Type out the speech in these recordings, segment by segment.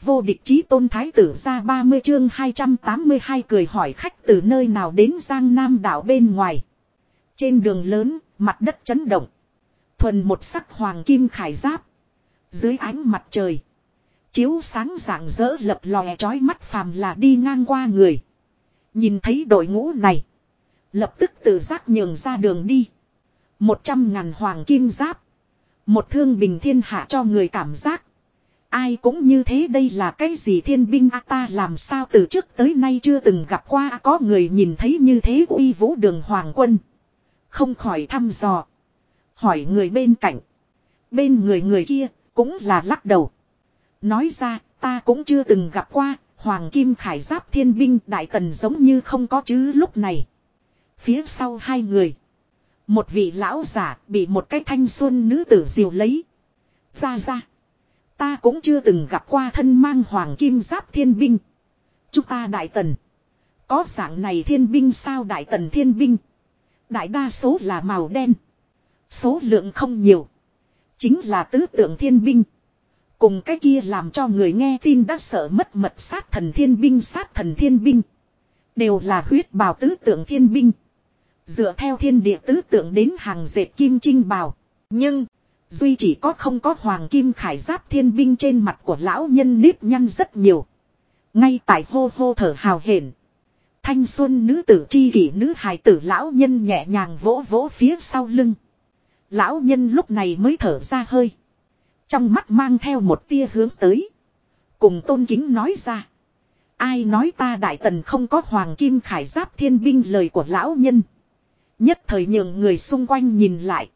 Vô địch chí tôn thái tử ra 30 chương 282 cười hỏi khách từ nơi nào đến Giang Nam đảo bên ngoài. Trên đường lớn, mặt đất chấn động. Thuần một sắc hoàng kim khải giáp. Dưới ánh mặt trời. Chiếu sáng rạng rỡ lập lòe trói mắt phàm là đi ngang qua người. Nhìn thấy đội ngũ này. Lập tức tự giác nhường ra đường đi. Một trăm ngàn hoàng kim giáp. Một thương bình thiên hạ cho người cảm giác. Ai cũng như thế đây là cái gì thiên binh a ta làm sao từ trước tới nay chưa từng gặp qua có người nhìn thấy như thế uy vũ đường hoàng quân. Không khỏi thăm dò. Hỏi người bên cạnh. Bên người người kia cũng là lắc đầu. Nói ra, ta cũng chưa từng gặp qua, Hoàng Kim Khải Giáp Thiên Binh Đại Tần giống như không có chứ lúc này. Phía sau hai người. Một vị lão giả bị một cái thanh xuân nữ tử diều lấy. Ra ra. Ta cũng chưa từng gặp qua thân mang hoàng kim giáp thiên binh. Chúng ta đại tần. Có dạng này thiên binh sao đại tần thiên binh. Đại đa số là màu đen. Số lượng không nhiều. Chính là tứ tượng thiên binh. Cùng cái kia làm cho người nghe tin đã sợ mất mật sát thần thiên binh sát thần thiên binh. Đều là huyết bào tứ tượng thiên binh. Dựa theo thiên địa tứ tượng đến hàng dệt kim trinh bào. Nhưng, duy chỉ có không có hoàng kim khải giáp thiên binh trên mặt của lão nhân nếp nhăn rất nhiều. Ngay tại hô hô thở hào hển. Thanh xuân nữ tử chi kỷ nữ hài tử lão nhân nhẹ nhàng vỗ vỗ phía sau lưng. Lão nhân lúc này mới thở ra hơi. Trong mắt mang theo một tia hướng tới. Cùng tôn kính nói ra. Ai nói ta đại tần không có hoàng kim khải giáp thiên binh lời của lão nhân. Nhất thời nhường người xung quanh nhìn lại.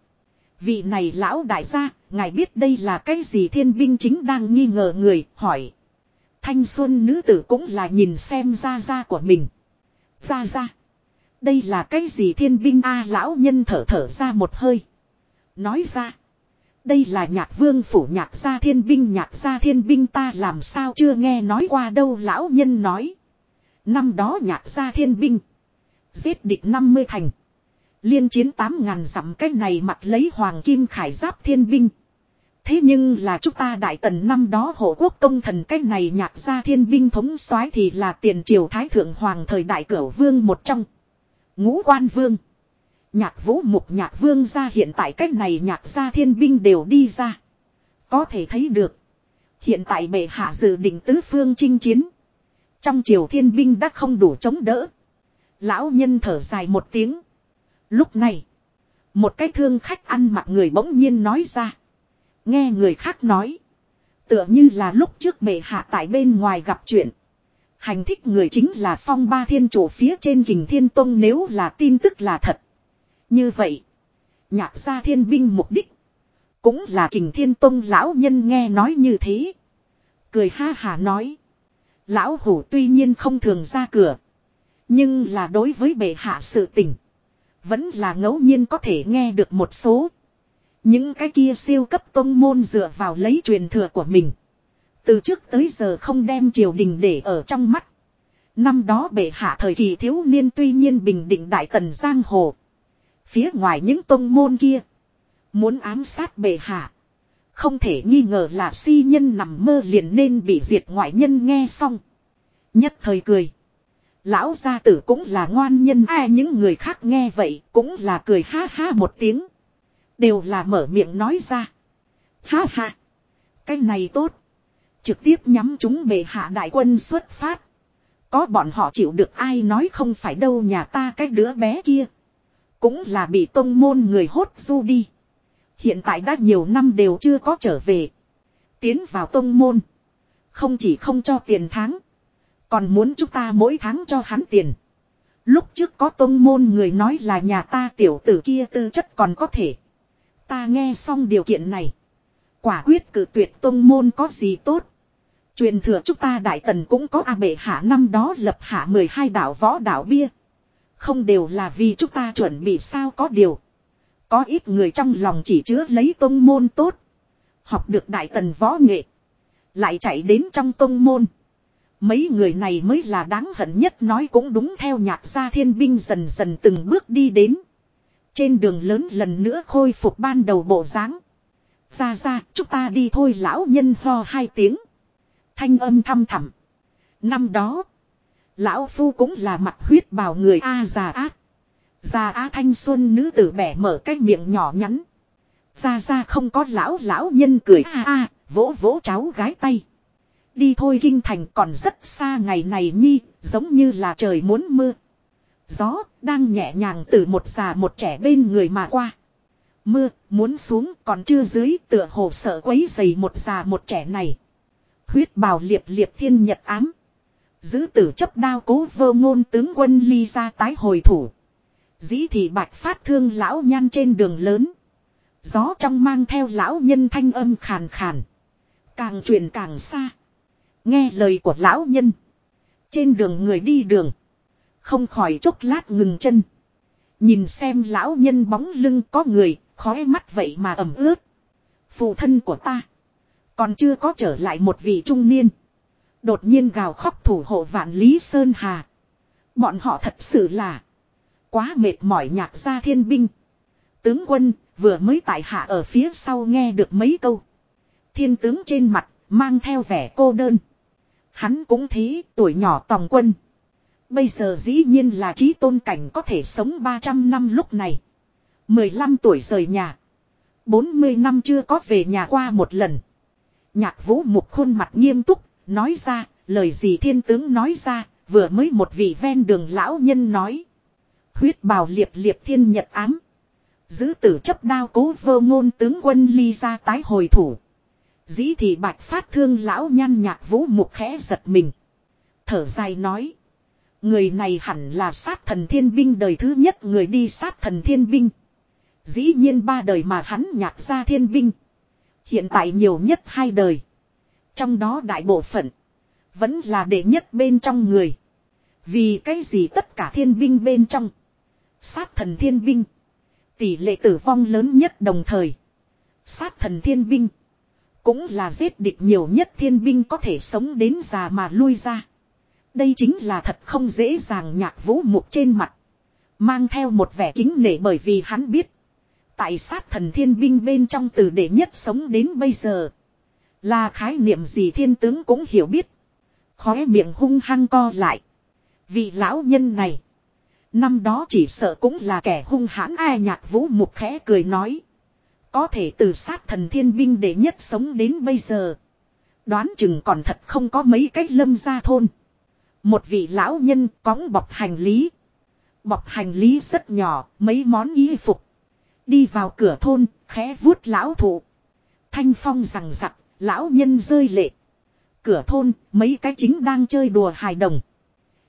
Vị này lão đại gia, ngài biết đây là cái gì thiên binh chính đang nghi ngờ người, hỏi. Thanh xuân nữ tử cũng là nhìn xem ra ra của mình. Ra ra. Đây là cái gì thiên binh a lão nhân thở thở ra một hơi. Nói ra. Đây là nhạc vương phủ nhạc gia thiên binh nhạc gia thiên binh ta làm sao chưa nghe nói qua đâu lão nhân nói. Năm đó nhạc gia thiên binh. Giết địch 50 thành. Liên chiến 8 ngàn dặm cái này mặc lấy hoàng kim khải giáp thiên binh. Thế nhưng là chúng ta đại tần năm đó hộ quốc công thần cái này nhạc ra thiên binh thống soái thì là tiền triều thái thượng hoàng thời đại cửu vương một trong. Ngũ quan vương. Nhạc vũ mục nhạc vương ra hiện tại cái này nhạc ra thiên binh đều đi ra. Có thể thấy được. Hiện tại bệ hạ dự định tứ phương chinh chiến. Trong triều thiên binh đã không đủ chống đỡ. Lão nhân thở dài một tiếng. Lúc này. Một cái thương khách ăn mặc người bỗng nhiên nói ra. Nghe người khác nói. Tựa như là lúc trước bệ hạ tại bên ngoài gặp chuyện. Hành thích người chính là phong ba thiên chủ phía trên kình thiên tông nếu là tin tức là thật. Như vậy, nhạc gia thiên binh mục đích, cũng là kình thiên tông lão nhân nghe nói như thế. Cười ha hà nói, lão hủ tuy nhiên không thường ra cửa, nhưng là đối với bệ hạ sự tình, vẫn là ngẫu nhiên có thể nghe được một số. Những cái kia siêu cấp tông môn dựa vào lấy truyền thừa của mình. Từ trước tới giờ không đem triều đình để ở trong mắt. Năm đó bệ hạ thời kỳ thiếu niên tuy nhiên bình định đại tần giang hồ. Phía ngoài những tông môn kia. Muốn ám sát bệ hạ. Không thể nghi ngờ là si nhân nằm mơ liền nên bị diệt ngoại nhân nghe xong. Nhất thời cười. Lão gia tử cũng là ngoan nhân, ai những người khác nghe vậy cũng là cười ha ha một tiếng. Đều là mở miệng nói ra. Ha ha. Cái này tốt. Trực tiếp nhắm chúng bệ hạ đại quân xuất phát. Có bọn họ chịu được ai nói không phải đâu nhà ta cái đứa bé kia. Cũng là bị tông môn người hốt du đi. Hiện tại đã nhiều năm đều chưa có trở về. Tiến vào tông môn. Không chỉ không cho tiền tháng. Còn muốn chúng ta mỗi tháng cho hắn tiền. Lúc trước có tôn môn người nói là nhà ta tiểu tử kia tư chất còn có thể. Ta nghe xong điều kiện này. Quả quyết cử tuyệt tôn môn có gì tốt. Truyền thừa chúng ta đại tần cũng có A bệ hạ năm đó lập hạ 12 đảo võ đảo bia. Không đều là vì chúng ta chuẩn bị sao có điều. Có ít người trong lòng chỉ chứa lấy tôn môn tốt. Học được đại tần võ nghệ. Lại chạy đến trong tôn môn. Mấy người này mới là đáng hận nhất nói cũng đúng theo nhạc gia thiên binh dần dần từng bước đi đến. Trên đường lớn lần nữa khôi phục ban đầu bộ dáng. Ra ra, chúng ta đi thôi lão nhân ho hai tiếng. Thanh âm thăm thẳm. Năm đó. Lão Phu cũng là mặt huyết bào người A già ác. Già Á thanh xuân nữ tử bẻ mở cái miệng nhỏ nhắn. Ra ra không có lão lão nhân cười a a, vỗ vỗ cháu gái tay. Đi thôi kinh thành còn rất xa ngày này nhi, giống như là trời muốn mưa. Gió, đang nhẹ nhàng từ một già một trẻ bên người mà qua. Mưa, muốn xuống còn chưa dưới tựa hồ sợ quấy dày một già một trẻ này. Huyết bào liệp liệp thiên nhật ám. Giữ tử chấp đao cố vơ ngôn tướng quân ly ra tái hồi thủ. Dĩ thì bạch phát thương lão nhan trên đường lớn. Gió trong mang theo lão nhân thanh âm khàn khàn. Càng truyền càng xa. Nghe lời của lão nhân. Trên đường người đi đường. Không khỏi chốc lát ngừng chân. Nhìn xem lão nhân bóng lưng có người, khói mắt vậy mà ẩm ướt. Phụ thân của ta. Còn chưa có trở lại một vị trung niên. Đột nhiên gào khóc thủ hộ vạn lý Sơn Hà. Bọn họ thật sự là. Quá mệt mỏi nhạc ra thiên binh. Tướng quân vừa mới tại hạ ở phía sau nghe được mấy câu. Thiên tướng trên mặt mang theo vẻ cô đơn. Hắn cũng thế tuổi nhỏ tòng quân. Bây giờ dĩ nhiên là trí tôn cảnh có thể sống 300 năm lúc này. 15 tuổi rời nhà. 40 năm chưa có về nhà qua một lần. Nhạc vũ mục khuôn mặt nghiêm túc, nói ra, lời gì thiên tướng nói ra, vừa mới một vị ven đường lão nhân nói. Huyết bào liệp liệp thiên nhật ám. Giữ tử chấp đao cố vơ ngôn tướng quân ly ra tái hồi thủ. Dĩ thì bạch phát thương lão nhan nhạc vũ mục khẽ giật mình. Thở dài nói. Người này hẳn là sát thần thiên binh đời thứ nhất người đi sát thần thiên binh. Dĩ nhiên ba đời mà hắn nhạc ra thiên binh. Hiện tại nhiều nhất hai đời. Trong đó đại bộ phận. Vẫn là đệ nhất bên trong người. Vì cái gì tất cả thiên binh bên trong. Sát thần thiên binh. Tỷ lệ tử vong lớn nhất đồng thời. Sát thần thiên binh. Cũng là giết địch nhiều nhất thiên binh có thể sống đến già mà lui ra. Đây chính là thật không dễ dàng nhạc vũ mục trên mặt. Mang theo một vẻ kính nể bởi vì hắn biết. Tại sát thần thiên binh bên trong từ đệ nhất sống đến bây giờ. Là khái niệm gì thiên tướng cũng hiểu biết. Khóe miệng hung hăng co lại. Vị lão nhân này. Năm đó chỉ sợ cũng là kẻ hung hãn ai nhạc vũ mục khẽ cười nói. Có thể từ sát thần thiên binh để nhất sống đến bây giờ. Đoán chừng còn thật không có mấy cách lâm ra thôn. Một vị lão nhân cõng bọc hành lý. Bọc hành lý rất nhỏ, mấy món y phục. Đi vào cửa thôn, khẽ vuốt lão thụ. Thanh phong rằng rặc, lão nhân rơi lệ. Cửa thôn, mấy cái chính đang chơi đùa hài đồng.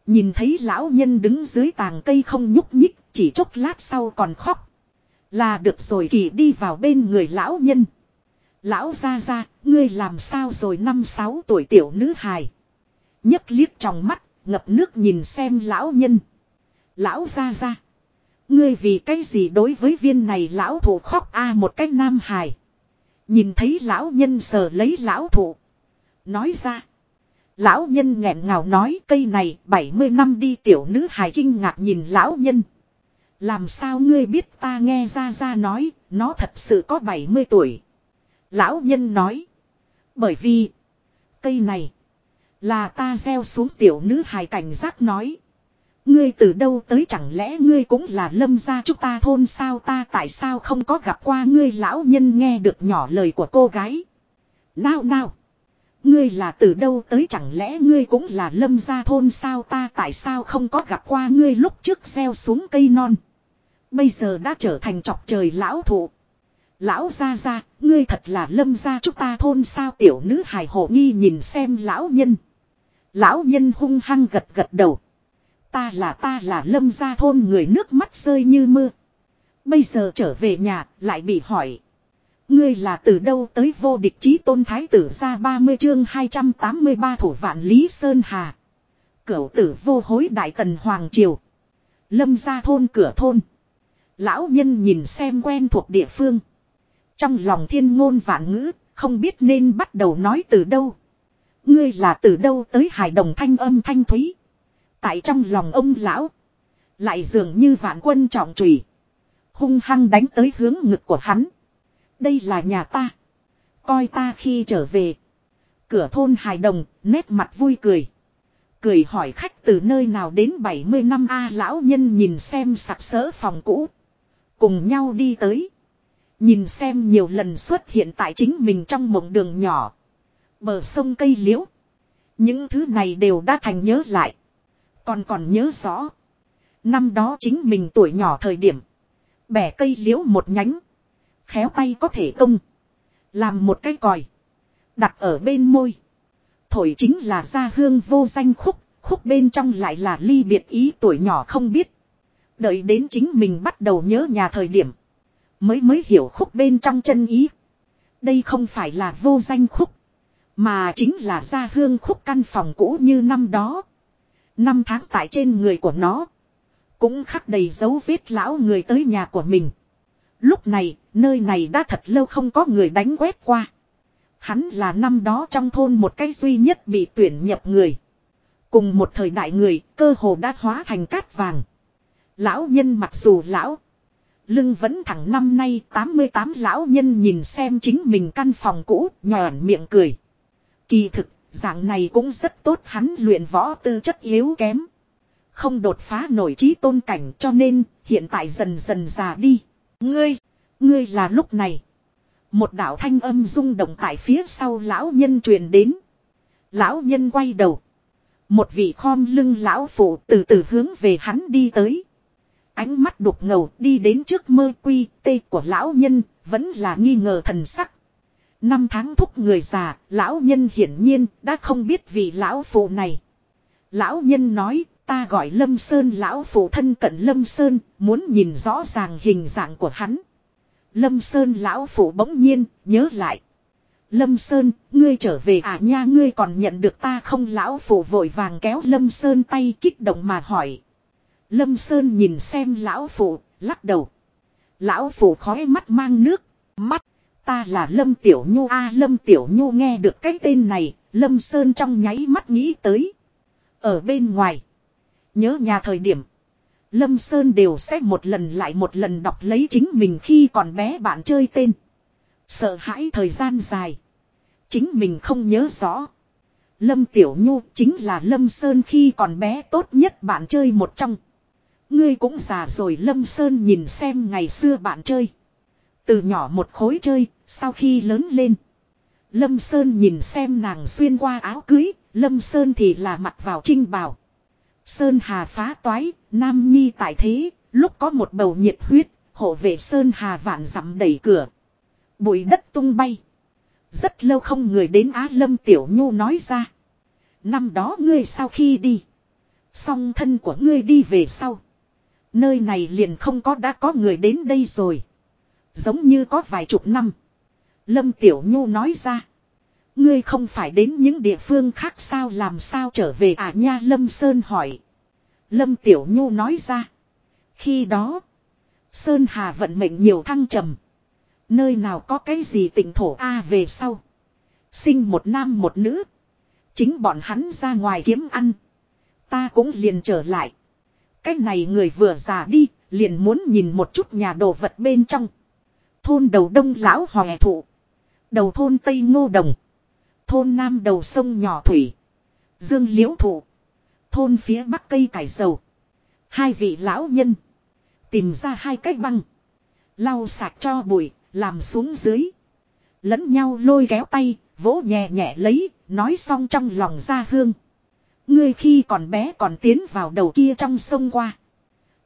Nhìn thấy lão nhân đứng dưới tàng cây không nhúc nhích, chỉ chốc lát sau còn khóc. Là được rồi kỳ đi vào bên người lão nhân. Lão ra ra, ngươi làm sao rồi năm sáu tuổi tiểu nữ hài. nhấc liếc trong mắt, ngập nước nhìn xem lão nhân. Lão ra ra. Ngươi vì cái gì đối với viên này lão thủ khóc a một cái nam hài. Nhìn thấy lão nhân sờ lấy lão thủ. Nói ra. Lão nhân nghẹn ngào nói cây này 70 năm đi tiểu nữ hài kinh ngạc nhìn lão nhân. Làm sao ngươi biết ta nghe ra ra nói, nó thật sự có 70 tuổi. Lão nhân nói. Bởi vì, cây này, là ta gieo xuống tiểu nữ hài cảnh giác nói. Ngươi từ đâu tới chẳng lẽ ngươi cũng là lâm gia chúng ta thôn sao ta tại sao không có gặp qua ngươi lão nhân nghe được nhỏ lời của cô gái. Nào nào. Ngươi là từ đâu tới chẳng lẽ ngươi cũng là lâm gia thôn sao ta tại sao không có gặp qua ngươi lúc trước gieo xuống cây non. Bây giờ đã trở thành chọc trời lão thụ. Lão gia gia, ngươi thật là lâm gia chúng ta thôn sao tiểu nữ hài hộ nghi nhìn xem lão nhân. Lão nhân hung hăng gật gật đầu. Ta là ta là lâm gia thôn người nước mắt rơi như mưa. Bây giờ trở về nhà lại bị hỏi. Ngươi là từ đâu tới vô địch chí tôn thái tử ra 30 chương 283 thủ vạn Lý Sơn Hà. Cửu tử vô hối đại tần Hoàng Triều. Lâm ra thôn cửa thôn. Lão nhân nhìn xem quen thuộc địa phương. Trong lòng thiên ngôn vạn ngữ, không biết nên bắt đầu nói từ đâu. Ngươi là từ đâu tới hải đồng thanh âm thanh thúy. Tại trong lòng ông lão. Lại dường như vạn quân trọng trùy. Hung hăng đánh tới hướng ngực của hắn. Đây là nhà ta. Coi ta khi trở về. cửa thôn hài đồng, nét mặt vui cười. Cười hỏi khách từ nơi nào đến 70 năm A lão nhân nhìn xem sặc sỡ phòng cũ. Cùng nhau đi tới. Nhìn xem nhiều lần xuất hiện tại chính mình trong mộng đường nhỏ. Bờ sông cây liễu. Những thứ này đều đã thành nhớ lại. Còn còn nhớ rõ. Năm đó chính mình tuổi nhỏ thời điểm. Bẻ cây liễu một nhánh. Khéo tay có thể công. Làm một cái còi. Đặt ở bên môi. Thổi chính là gia hương vô danh khúc. Khúc bên trong lại là ly biệt ý tuổi nhỏ không biết. Đợi đến chính mình bắt đầu nhớ nhà thời điểm. Mới mới hiểu khúc bên trong chân ý. Đây không phải là vô danh khúc. Mà chính là gia hương khúc căn phòng cũ như năm đó. Năm tháng tại trên người của nó. Cũng khắc đầy dấu vết lão người tới nhà của mình. Lúc này, nơi này đã thật lâu không có người đánh quét qua. Hắn là năm đó trong thôn một cái duy nhất bị tuyển nhập người. Cùng một thời đại người, cơ hồ đã hóa thành cát vàng. Lão nhân mặc dù lão, lưng vẫn thẳng năm nay 88 lão nhân nhìn xem chính mình căn phòng cũ, nhòn miệng cười. Kỳ thực, dạng này cũng rất tốt hắn luyện võ tư chất yếu kém. Không đột phá nổi trí tôn cảnh cho nên hiện tại dần dần già đi. Ngươi, ngươi là lúc này. Một đạo thanh âm rung động tại phía sau lão nhân truyền đến. Lão nhân quay đầu. Một vị khom lưng lão phụ từ từ hướng về hắn đi tới. Ánh mắt đục ngầu đi đến trước mơ quy tê của lão nhân vẫn là nghi ngờ thần sắc. Năm tháng thúc người già, lão nhân hiển nhiên đã không biết vị lão phụ này. Lão nhân nói, ta gọi Lâm Sơn lão phụ thân cận Lâm Sơn, muốn nhìn rõ ràng hình dạng của hắn. Lâm Sơn lão phụ bỗng nhiên, nhớ lại. Lâm Sơn, ngươi trở về à nha ngươi còn nhận được ta không lão phụ vội vàng kéo Lâm Sơn tay kích động mà hỏi. Lâm Sơn nhìn xem lão phụ, lắc đầu. Lão phụ khói mắt mang nước, mắt. Ta là Lâm Tiểu Nhu a Lâm Tiểu Nhu nghe được cái tên này, Lâm Sơn trong nháy mắt nghĩ tới. Ở bên ngoài, nhớ nhà thời điểm, Lâm Sơn đều sẽ một lần lại một lần đọc lấy chính mình khi còn bé bạn chơi tên. Sợ hãi thời gian dài. Chính mình không nhớ rõ. Lâm Tiểu Nhu chính là Lâm Sơn khi còn bé tốt nhất bạn chơi một trong. Ngươi cũng già rồi Lâm Sơn nhìn xem ngày xưa bạn chơi. Từ nhỏ một khối chơi, sau khi lớn lên. Lâm Sơn nhìn xem nàng xuyên qua áo cưới, Lâm Sơn thì là mặt vào trinh bào. Sơn Hà phá toái, Nam Nhi tại thế, lúc có một bầu nhiệt huyết, hộ vệ Sơn Hà vạn dặm đẩy cửa. Bụi đất tung bay. Rất lâu không người đến Á Lâm Tiểu Nhu nói ra. Năm đó ngươi sau khi đi. Song thân của ngươi đi về sau. Nơi này liền không có đã có người đến đây rồi. Giống như có vài chục năm. Lâm Tiểu Nhu nói ra. Ngươi không phải đến những địa phương khác sao, làm sao trở về à nha, Lâm Sơn hỏi. Lâm Tiểu Nhu nói ra. Khi đó. Sơn Hà vận mệnh nhiều thăng trầm. Nơi nào có cái gì tỉnh thổ A về sau. Sinh một nam một nữ. Chính bọn hắn ra ngoài kiếm ăn. Ta cũng liền trở lại. Cái này người vừa già đi, liền muốn nhìn một chút nhà đồ vật bên trong. Thôn đầu đông lão hòe thụ. Đầu thôn Tây Ngô Đồng. Thôn Nam đầu sông nhỏ thủy. Dương liễu thụ. Thôn phía bắc cây cải dầu. Hai vị lão nhân. Tìm ra hai cái băng. Lau sạc cho bụi, làm xuống dưới. Lẫn nhau lôi kéo tay, vỗ nhẹ nhẹ lấy, nói xong trong lòng ra hương. Ngươi khi còn bé còn tiến vào đầu kia trong sông qua.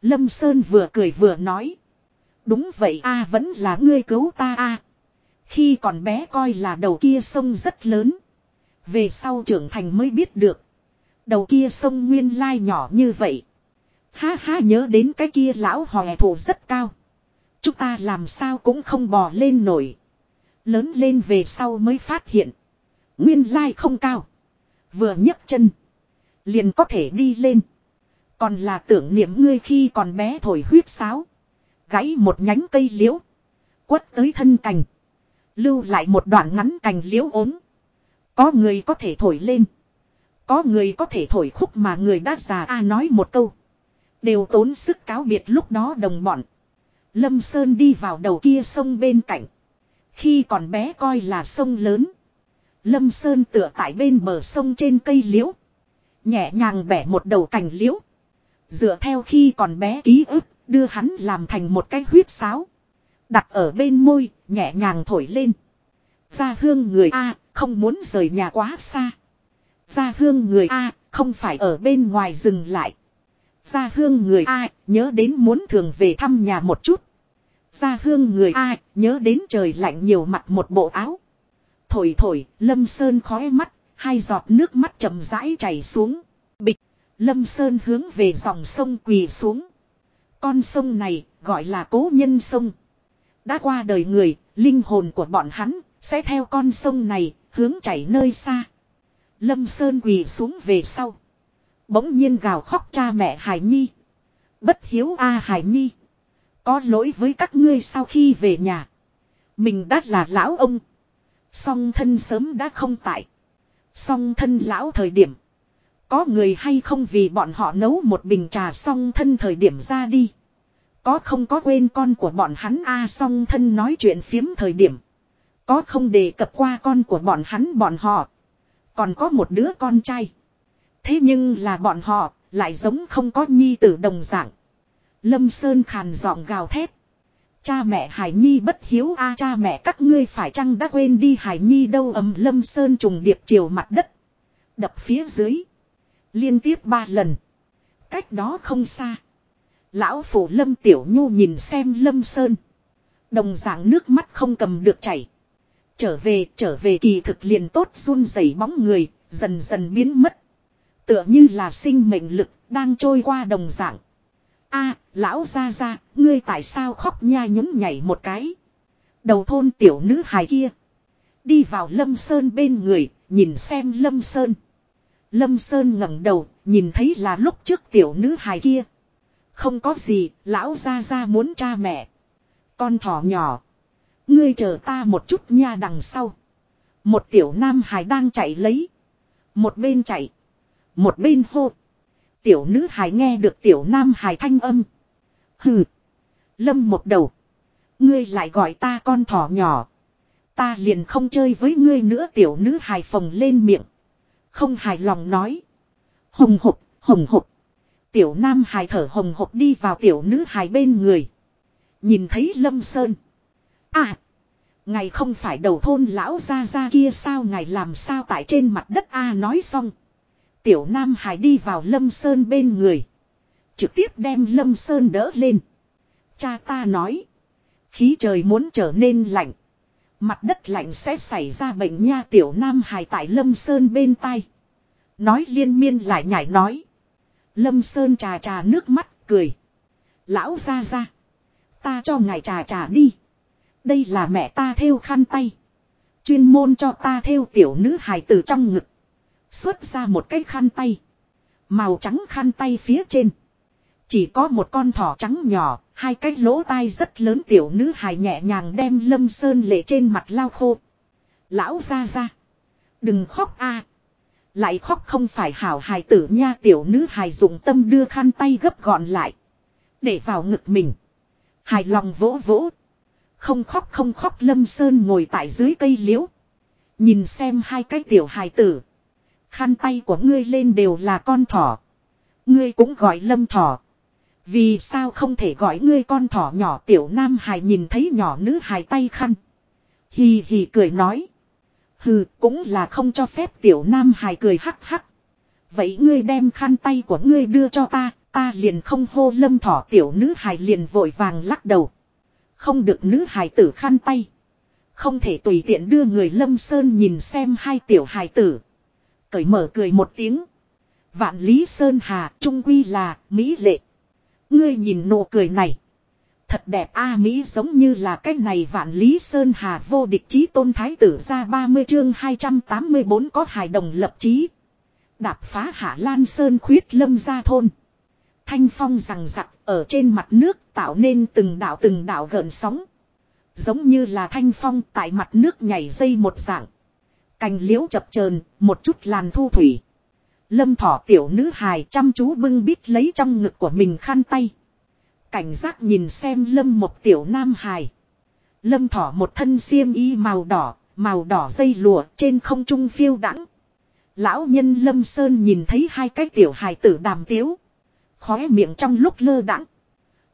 Lâm Sơn vừa cười vừa nói. Đúng vậy a, vẫn là ngươi cứu ta a Khi còn bé coi là đầu kia sông rất lớn. Về sau trưởng thành mới biết được. Đầu kia sông nguyên lai nhỏ như vậy. Ha ha, nhớ đến cái kia lão hòe thổ rất cao. Chúng ta làm sao cũng không bò lên nổi. Lớn lên về sau mới phát hiện. Nguyên lai không cao. Vừa nhấc chân. Liền có thể đi lên. Còn là tưởng niệm ngươi khi còn bé thổi huyết sáo. Gãy một nhánh cây liễu. Quất tới thân cành. Lưu lại một đoạn ngắn cành liễu ốm. Có người có thể thổi lên. Có người có thể thổi khúc mà người đã già a nói một câu. Đều tốn sức cáo biệt lúc đó đồng bọn. Lâm Sơn đi vào đầu kia sông bên cạnh. Khi còn bé coi là sông lớn. Lâm Sơn tựa tại bên bờ sông trên cây liễu. Nhẹ nhàng bẻ một đầu cành liễu. Dựa theo khi còn bé ký ức, đưa hắn làm thành một cái huyết sáo. Đặt ở bên môi, nhẹ nhàng thổi lên. Gia hương người A, không muốn rời nhà quá xa. Gia hương người A, không phải ở bên ngoài dừng lại. Gia hương người A, nhớ đến muốn thường về thăm nhà một chút. Gia hương người A, nhớ đến trời lạnh nhiều mặt một bộ áo. Thổi thổi, Lâm Sơn khói mắt, hai giọt nước mắt chậm rãi chảy xuống. Bịch, Lâm Sơn hướng về dòng sông quỳ xuống. Con sông này, gọi là cố nhân sông. Đã qua đời người, linh hồn của bọn hắn, sẽ theo con sông này, hướng chảy nơi xa. Lâm Sơn quỳ xuống về sau. Bỗng nhiên gào khóc cha mẹ Hải Nhi. Bất hiếu A Hải Nhi. Có lỗi với các ngươi sau khi về nhà. Mình đã là lão ông. Song thân sớm đã không tại. Song thân lão thời điểm. Có người hay không vì bọn họ nấu một bình trà song thân thời điểm ra đi. Có không có quên con của bọn hắn a song thân nói chuyện phiếm thời điểm. Có không đề cập qua con của bọn hắn bọn họ. Còn có một đứa con trai. Thế nhưng là bọn họ lại giống không có nhi tử đồng dạng. Lâm Sơn khàn giọng gào thét. Cha mẹ Hải Nhi bất hiếu a cha mẹ các ngươi phải chăng đã quên đi Hải Nhi đâu ầm Lâm Sơn trùng điệp chiều mặt đất. Đập phía dưới. Liên tiếp ba lần. Cách đó không xa. Lão phủ Lâm Tiểu Nhu nhìn xem Lâm Sơn. Đồng dạng nước mắt không cầm được chảy. Trở về, trở về kỳ thực liền tốt run rẩy bóng người, dần dần biến mất. Tựa như là sinh mệnh lực, đang trôi qua đồng dạng a lão ra ra, ngươi tại sao khóc nha nhún nhảy một cái. Đầu thôn tiểu nữ hài kia. Đi vào Lâm Sơn bên người, nhìn xem Lâm Sơn. Lâm Sơn ngẩng đầu, nhìn thấy là lúc trước tiểu nữ hài kia. Không có gì, lão ra ra muốn cha mẹ. Con thỏ nhỏ. Ngươi chờ ta một chút nha đằng sau. Một tiểu nam hài đang chạy lấy. Một bên chạy. Một bên hô. Tiểu nữ hài nghe được tiểu nam hài thanh âm. Hừ. Lâm một đầu. Ngươi lại gọi ta con thỏ nhỏ. Ta liền không chơi với ngươi nữa tiểu nữ hài phồng lên miệng. Không hài lòng nói. Hồng hộp, hồng hộp. Tiểu nam hài thở hồng hộp đi vào tiểu nữ hài bên người. Nhìn thấy lâm sơn. À. Ngài không phải đầu thôn lão ra ra kia sao ngài làm sao tại trên mặt đất A nói xong. Tiểu Nam Hải đi vào Lâm Sơn bên người. Trực tiếp đem Lâm Sơn đỡ lên. Cha ta nói. Khí trời muốn trở nên lạnh. Mặt đất lạnh sẽ xảy ra bệnh nha Tiểu Nam Hải tại Lâm Sơn bên tay. Nói liên miên lại nhảy nói. Lâm Sơn trà trà nước mắt cười. Lão ra ra. Ta cho ngài trà trà đi. Đây là mẹ ta theo khăn tay. Chuyên môn cho ta theo tiểu nữ hài từ trong ngực. Xuất ra một cái khăn tay. Màu trắng khăn tay phía trên. Chỉ có một con thỏ trắng nhỏ, hai cái lỗ tai rất lớn tiểu nữ hài nhẹ nhàng đem lâm sơn lệ trên mặt lao khô. Lão ra ra. Đừng khóc a Lại khóc không phải hảo hài tử nha tiểu nữ hài dùng tâm đưa khăn tay gấp gọn lại. Để vào ngực mình. Hài lòng vỗ vỗ. Không khóc không khóc lâm sơn ngồi tại dưới cây liễu. Nhìn xem hai cái tiểu hài tử. Khăn tay của ngươi lên đều là con thỏ. Ngươi cũng gọi lâm thỏ. Vì sao không thể gọi ngươi con thỏ nhỏ tiểu nam hài nhìn thấy nhỏ nữ hài tay khăn. Hì hì cười nói. Hừ cũng là không cho phép tiểu nam hài cười hắc hắc. Vậy ngươi đem khăn tay của ngươi đưa cho ta, ta liền không hô lâm thỏ tiểu nữ hài liền vội vàng lắc đầu. Không được nữ hài tử khăn tay. Không thể tùy tiện đưa người lâm sơn nhìn xem hai tiểu hài tử. Cởi mở cười một tiếng. Vạn Lý Sơn Hà, trung quy là Mỹ lệ. Ngươi nhìn nụ cười này. Thật đẹp a, Mỹ giống như là cái này Vạn Lý Sơn Hà vô địch chí tôn thái tử ra 30 chương 284 có hài đồng lập chí. Đạp phá hạ Lan Sơn khuyết lâm ra thôn. Thanh phong rằng rặc ở trên mặt nước tạo nên từng đảo từng đảo gợn sóng. Giống như là thanh phong tại mặt nước nhảy dây một dạng. Cành liễu chập chờn một chút làn thu thủy. Lâm thỏ tiểu nữ hài chăm chú bưng bít lấy trong ngực của mình khăn tay. Cảnh giác nhìn xem lâm một tiểu nam hài. Lâm thỏ một thân xiêm y màu đỏ, Màu đỏ dây lụa trên không trung phiêu đãng Lão nhân Lâm Sơn nhìn thấy hai cái tiểu hài tử đàm tiếu. Khóe miệng trong lúc lơ đãng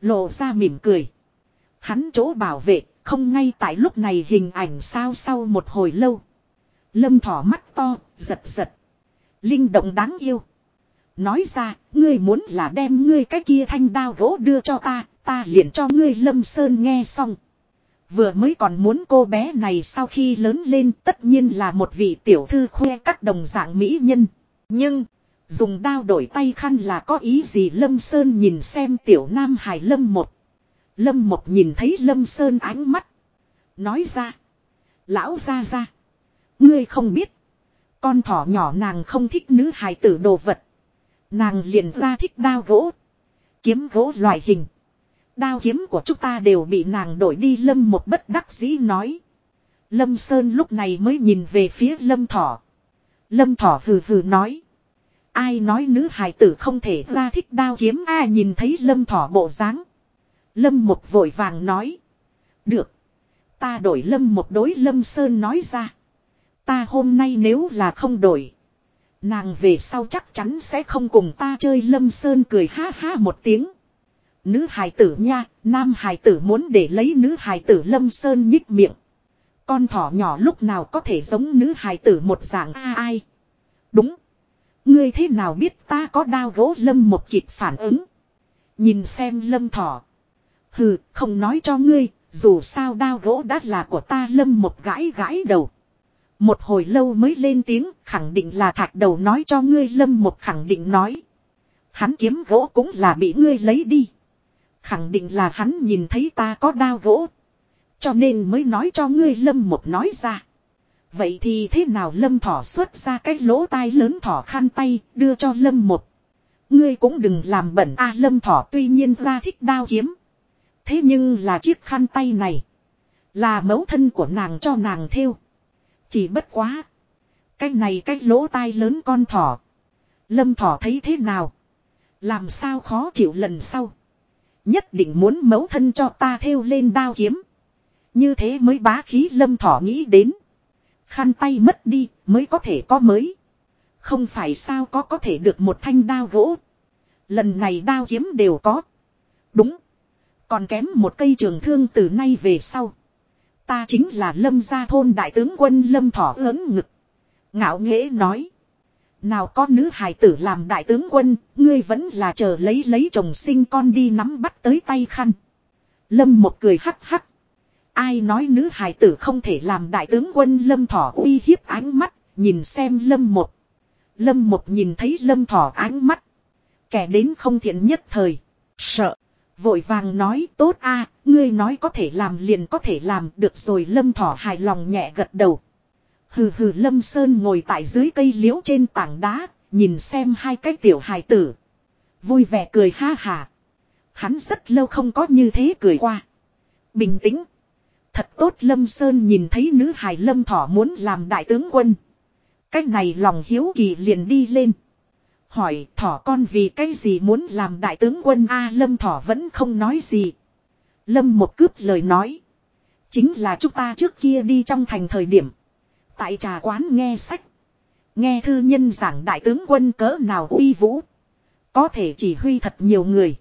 Lộ ra mỉm cười. Hắn chỗ bảo vệ, không ngay tại lúc này hình ảnh sao sau một hồi lâu. Lâm thỏ mắt to, giật giật. Linh động đáng yêu. Nói ra, ngươi muốn là đem ngươi cái kia thanh đao gỗ đưa cho ta, ta liền cho ngươi Lâm Sơn nghe xong. Vừa mới còn muốn cô bé này sau khi lớn lên tất nhiên là một vị tiểu thư khoe các đồng dạng mỹ nhân. Nhưng, dùng đao đổi tay khăn là có ý gì Lâm Sơn nhìn xem tiểu nam hải Lâm một. Lâm một nhìn thấy Lâm Sơn ánh mắt. Nói ra. Lão ra ra. Ngươi không biết. Con thỏ nhỏ nàng không thích nữ hài tử đồ vật. Nàng liền ra thích đao gỗ. Kiếm gỗ loại hình. Đao kiếm của chúng ta đều bị nàng đổi đi, lâm một bất đắc dĩ nói. Lâm Sơn lúc này mới nhìn về phía lâm thỏ. Lâm thỏ hừ hừ nói. Ai nói nữ hài tử không thể ra thích đao kiếm A nhìn thấy lâm thỏ bộ dáng Lâm một vội vàng nói. Được. Ta đổi lâm một đối lâm sơn nói ra. Ta hôm nay nếu là không đổi. Nàng về sau chắc chắn sẽ không cùng ta chơi lâm sơn cười ha ha một tiếng. Nữ hài tử nha, nam hài tử muốn để lấy nữ hài tử lâm sơn nhích miệng. Con thỏ nhỏ lúc nào có thể giống nữ hài tử một dạng a ai. Đúng. Ngươi thế nào biết ta có đao gỗ lâm một kịp phản ứng. Nhìn xem lâm thỏ. Hừ, không nói cho ngươi, dù sao đao gỗ đã là của ta lâm một gãi gãi đầu. Một hồi lâu mới lên tiếng, khẳng định là thạch đầu nói cho ngươi lâm một khẳng định nói. Hắn kiếm gỗ cũng là bị ngươi lấy đi. Khẳng định là hắn nhìn thấy ta có đao gỗ. Cho nên mới nói cho ngươi lâm một nói ra. Vậy thì thế nào lâm thỏ xuất ra cái lỗ tai lớn thỏ khăn tay đưa cho lâm một. Ngươi cũng đừng làm bẩn a lâm thỏ tuy nhiên ra thích đao kiếm. Thế nhưng là chiếc khăn tay này. Là mẫu thân của nàng cho nàng thêu. Chỉ bất quá. Cái này cái lỗ tai lớn con thỏ. Lâm thỏ thấy thế nào? Làm sao khó chịu lần sau? Nhất định muốn mẫu thân cho ta thêu lên đao kiếm. Như thế mới bá khí lâm thỏ nghĩ đến. Khăn tay mất đi, mới có thể có mới. Không phải sao có có thể được một thanh đao gỗ. Lần này đao kiếm đều có. Đúng. Còn kém một cây trường thương từ nay về sau. Ta chính là lâm gia thôn đại tướng quân lâm thỏ lớn ngực. Ngạo nghễ nói. Nào có nữ hài tử làm đại tướng quân, ngươi vẫn là chờ lấy lấy chồng sinh con đi nắm bắt tới tay khăn. Lâm một cười hắc hắc. Ai nói nữ hài tử không thể làm đại tướng quân lâm thỏ uy hiếp ánh mắt, nhìn xem lâm một. Lâm một nhìn thấy lâm thỏ ánh mắt. Kẻ đến không thiện nhất thời. Sợ. Vội vàng nói tốt a ngươi nói có thể làm liền có thể làm được rồi lâm thỏ hài lòng nhẹ gật đầu. Hừ hừ lâm sơn ngồi tại dưới cây liễu trên tảng đá, nhìn xem hai cái tiểu hài tử. Vui vẻ cười ha hà. Hắn rất lâu không có như thế cười qua. Bình tĩnh. Thật tốt lâm sơn nhìn thấy nữ hài lâm thỏ muốn làm đại tướng quân. Cách này lòng hiếu kỳ liền đi lên. Hỏi, thỏ con vì cái gì muốn làm đại tướng quân A lâm thỏ vẫn không nói gì. Lâm một cướp lời nói. Chính là chúng ta trước kia đi trong thành thời điểm. Tại trà quán nghe sách. Nghe thư nhân giảng đại tướng quân cỡ nào uy vũ. Có thể chỉ huy thật nhiều người.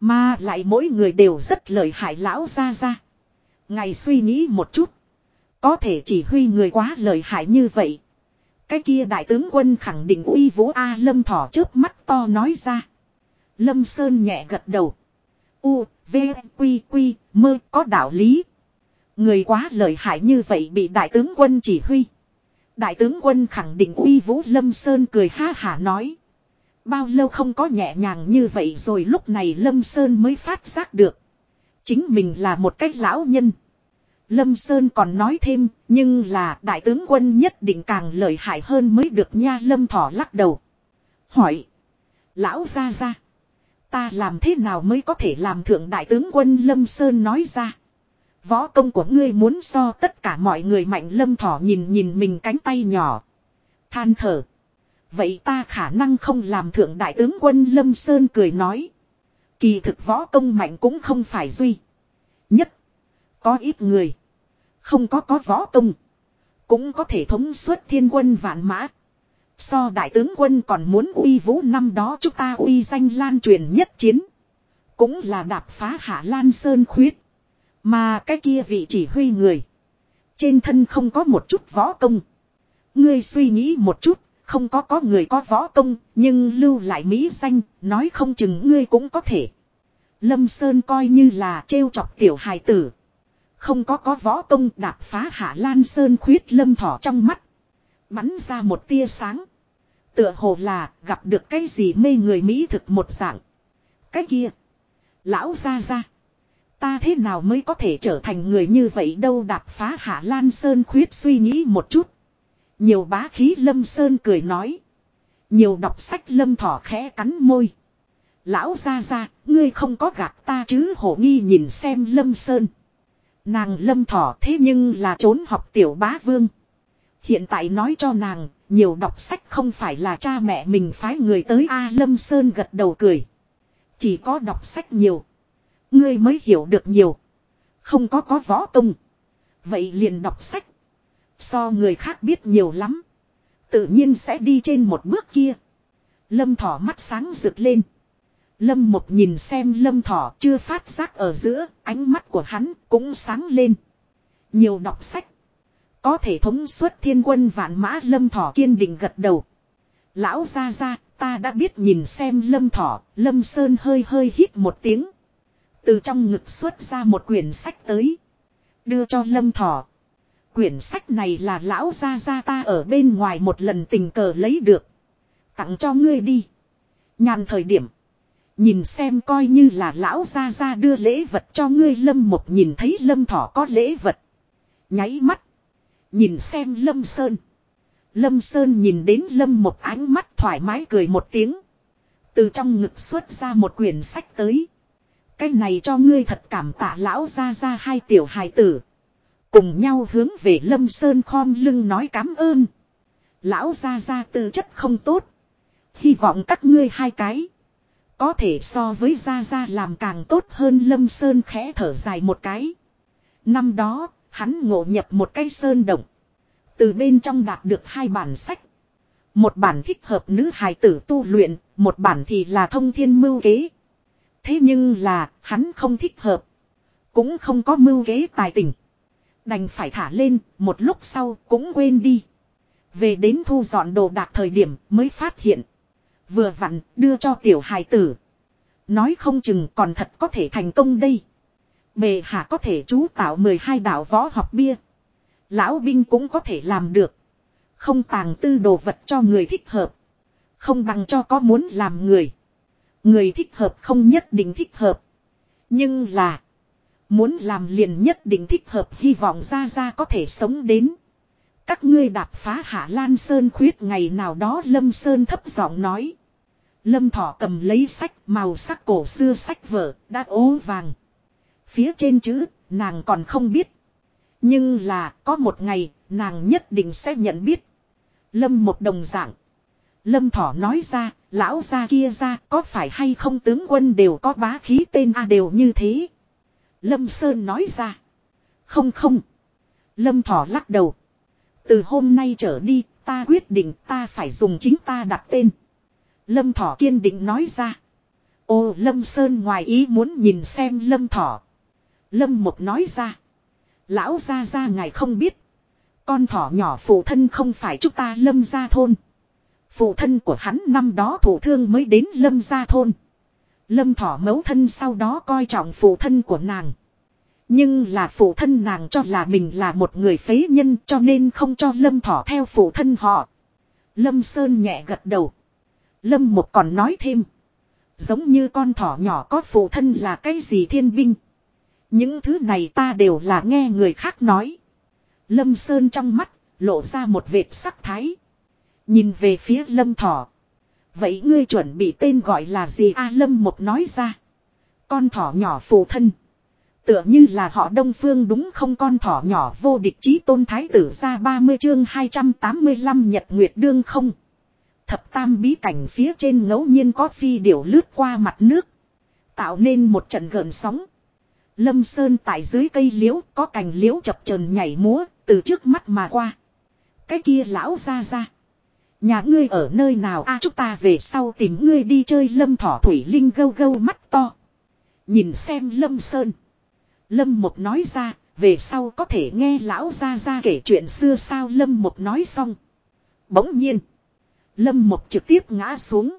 Mà lại mỗi người đều rất lợi hại lão ra ra. Ngày suy nghĩ một chút. Có thể chỉ huy người quá lợi hại như vậy. Cái kia đại tướng quân khẳng định uy vũ A Lâm thỏ trước mắt to nói ra. Lâm Sơn nhẹ gật đầu. U, V, Quy, Quy, mơ có đạo lý. Người quá lợi hại như vậy bị đại tướng quân chỉ huy. Đại tướng quân khẳng định uy vũ Lâm Sơn cười ha hả nói. Bao lâu không có nhẹ nhàng như vậy rồi lúc này Lâm Sơn mới phát giác được. Chính mình là một cách lão nhân. Lâm Sơn còn nói thêm, nhưng là đại tướng quân nhất định càng lợi hại hơn mới được nha Lâm Thỏ lắc đầu. Hỏi. Lão ra ra. Ta làm thế nào mới có thể làm thượng đại tướng quân Lâm Sơn nói ra. Võ công của ngươi muốn so tất cả mọi người mạnh Lâm Thỏ nhìn nhìn mình cánh tay nhỏ. Than thở. Vậy ta khả năng không làm thượng đại tướng quân Lâm Sơn cười nói. Kỳ thực võ công mạnh cũng không phải duy. Nhất có ít người. Không có có võ công. Cũng có thể thống suốt thiên quân vạn mã. So đại tướng quân còn muốn uy vũ năm đó chúng ta uy danh lan truyền nhất chiến. Cũng là đạp phá hạ lan sơn khuyết. Mà cái kia vị chỉ huy người. Trên thân không có một chút võ công. Ngươi suy nghĩ một chút, không có có người có võ công, nhưng lưu lại mỹ danh, nói không chừng ngươi cũng có thể. Lâm Sơn coi như là trêu chọc tiểu hài tử. Không có có võ công đạp phá hạ lan sơn khuyết lâm thỏ trong mắt. Bắn ra một tia sáng. Tựa hồ là gặp được cái gì mê người Mỹ thực một dạng. Cái kia. Lão ra ra. Ta thế nào mới có thể trở thành người như vậy đâu đạp phá hạ lan sơn khuyết suy nghĩ một chút. Nhiều bá khí lâm sơn cười nói. Nhiều đọc sách lâm thỏ khẽ cắn môi. Lão ra ra, ngươi không có gạt ta chứ hổ nghi nhìn xem lâm sơn. Nàng lâm thỏ thế nhưng là trốn học tiểu bá vương. Hiện tại nói cho nàng, nhiều đọc sách không phải là cha mẹ mình phái người tới A Lâm Sơn gật đầu cười. Chỉ có đọc sách nhiều. Ngươi mới hiểu được nhiều. Không có có võ công. Vậy liền đọc sách. So người khác biết nhiều lắm. Tự nhiên sẽ đi trên một bước kia. Lâm thỏ mắt sáng rực lên. Lâm một nhìn xem lâm thỏ chưa phát giác ở giữa, ánh mắt của hắn cũng sáng lên. Nhiều đọc sách. Có thể thống suốt thiên quân vạn mã lâm thỏ kiên định gật đầu. Lão ra ra, ta đã biết nhìn xem lâm thỏ, lâm sơn hơi hơi hít một tiếng. Từ trong ngực xuất ra một quyển sách tới. Đưa cho lâm thỏ. Quyển sách này là lão ra ra ta ở bên ngoài một lần tình cờ lấy được. Tặng cho ngươi đi. Nhàn thời điểm. Nhìn xem coi như là lão ra ra đưa lễ vật cho ngươi lâm một nhìn thấy lâm thỏ có lễ vật. Nháy mắt. Nhìn xem lâm sơn. Lâm sơn nhìn đến lâm một ánh mắt thoải mái cười một tiếng. Từ trong ngực xuất ra một quyển sách tới. Cái này cho ngươi thật cảm tạ lão ra ra hai tiểu hài tử. Cùng nhau hướng về lâm sơn khom lưng nói cám ơn. Lão ra ra tư chất không tốt. Hy vọng các ngươi hai cái. Có thể so với Gia Gia làm càng tốt hơn Lâm Sơn khẽ thở dài một cái. Năm đó, hắn ngộ nhập một cái sơn động. Từ bên trong đạt được hai bản sách. Một bản thích hợp nữ hài tử tu luyện, một bản thì là thông thiên mưu kế. Thế nhưng là, hắn không thích hợp. Cũng không có mưu kế tài tình. Đành phải thả lên, một lúc sau cũng quên đi. Về đến thu dọn đồ đạc thời điểm mới phát hiện. Vừa vặn đưa cho tiểu hài tử. Nói không chừng còn thật có thể thành công đây. Bề hạ có thể chú tạo 12 đạo võ học bia. Lão binh cũng có thể làm được. Không tàng tư đồ vật cho người thích hợp. Không bằng cho có muốn làm người. Người thích hợp không nhất định thích hợp. Nhưng là. Muốn làm liền nhất định thích hợp, hy vọng ra ra có thể sống đến. Các ngươi đạp phá hạ Lan Sơn khuyết ngày nào đó Lâm Sơn thấp giọng nói. Lâm Thỏ cầm lấy sách màu sắc cổ xưa sách vở đã ố vàng. Phía trên chữ nàng còn không biết. Nhưng là có một ngày nàng nhất định sẽ nhận biết. Lâm một đồng dạng. Lâm Thỏ nói ra lão gia kia ra có phải hay không tướng quân đều có bá khí tên A đều như thế. Lâm Sơn nói ra. Không không. Lâm Thỏ lắc đầu. Từ hôm nay trở đi, ta quyết định ta phải dùng chính ta đặt tên. Lâm Thỏ kiên định nói ra. Ô, Lâm Sơn ngoài ý muốn nhìn xem Lâm Thỏ. Lâm Mục nói ra. Lão ra ra ngài không biết. Con thỏ nhỏ phụ thân không phải chúng ta Lâm ra thôn. Phụ thân của hắn năm đó thủ thương mới đến Lâm ra thôn. Lâm thỏ mấu thân sau đó coi trọng phụ thân của nàng. Nhưng là phụ thân nàng cho là mình là một người phế nhân cho nên không cho lâm thỏ theo phụ thân họ. Lâm Sơn nhẹ gật đầu. Lâm một còn nói thêm. Giống như con thỏ nhỏ có phụ thân là cái gì thiên binh. Những thứ này ta đều là nghe người khác nói. Lâm Sơn trong mắt, lộ ra một vệt sắc thái. Nhìn về phía lâm thỏ. Vậy ngươi chuẩn bị tên gọi là gì a lâm một nói ra. Con thỏ nhỏ phụ thân. Tựa như là họ Đông Phương đúng không con thỏ nhỏ vô địch chí tôn thái tử ra 30 chương 285 nhật nguyệt đương không. Thập tam bí cảnh phía trên ngẫu nhiên có phi điểu lướt qua mặt nước. Tạo nên một trận gợn sóng. Lâm Sơn tại dưới cây liễu có cành liễu chập chờn nhảy múa từ trước mắt mà qua. Cái kia lão ra ra. Nhà ngươi ở nơi nào a chúng ta về sau tìm ngươi đi chơi lâm thỏ thủy linh gâu gâu mắt to. Nhìn xem lâm sơn. Lâm một nói ra, về sau có thể nghe lão ra ra kể chuyện xưa sao lâm một nói xong. Bỗng nhiên. Lâm một trực tiếp ngã xuống.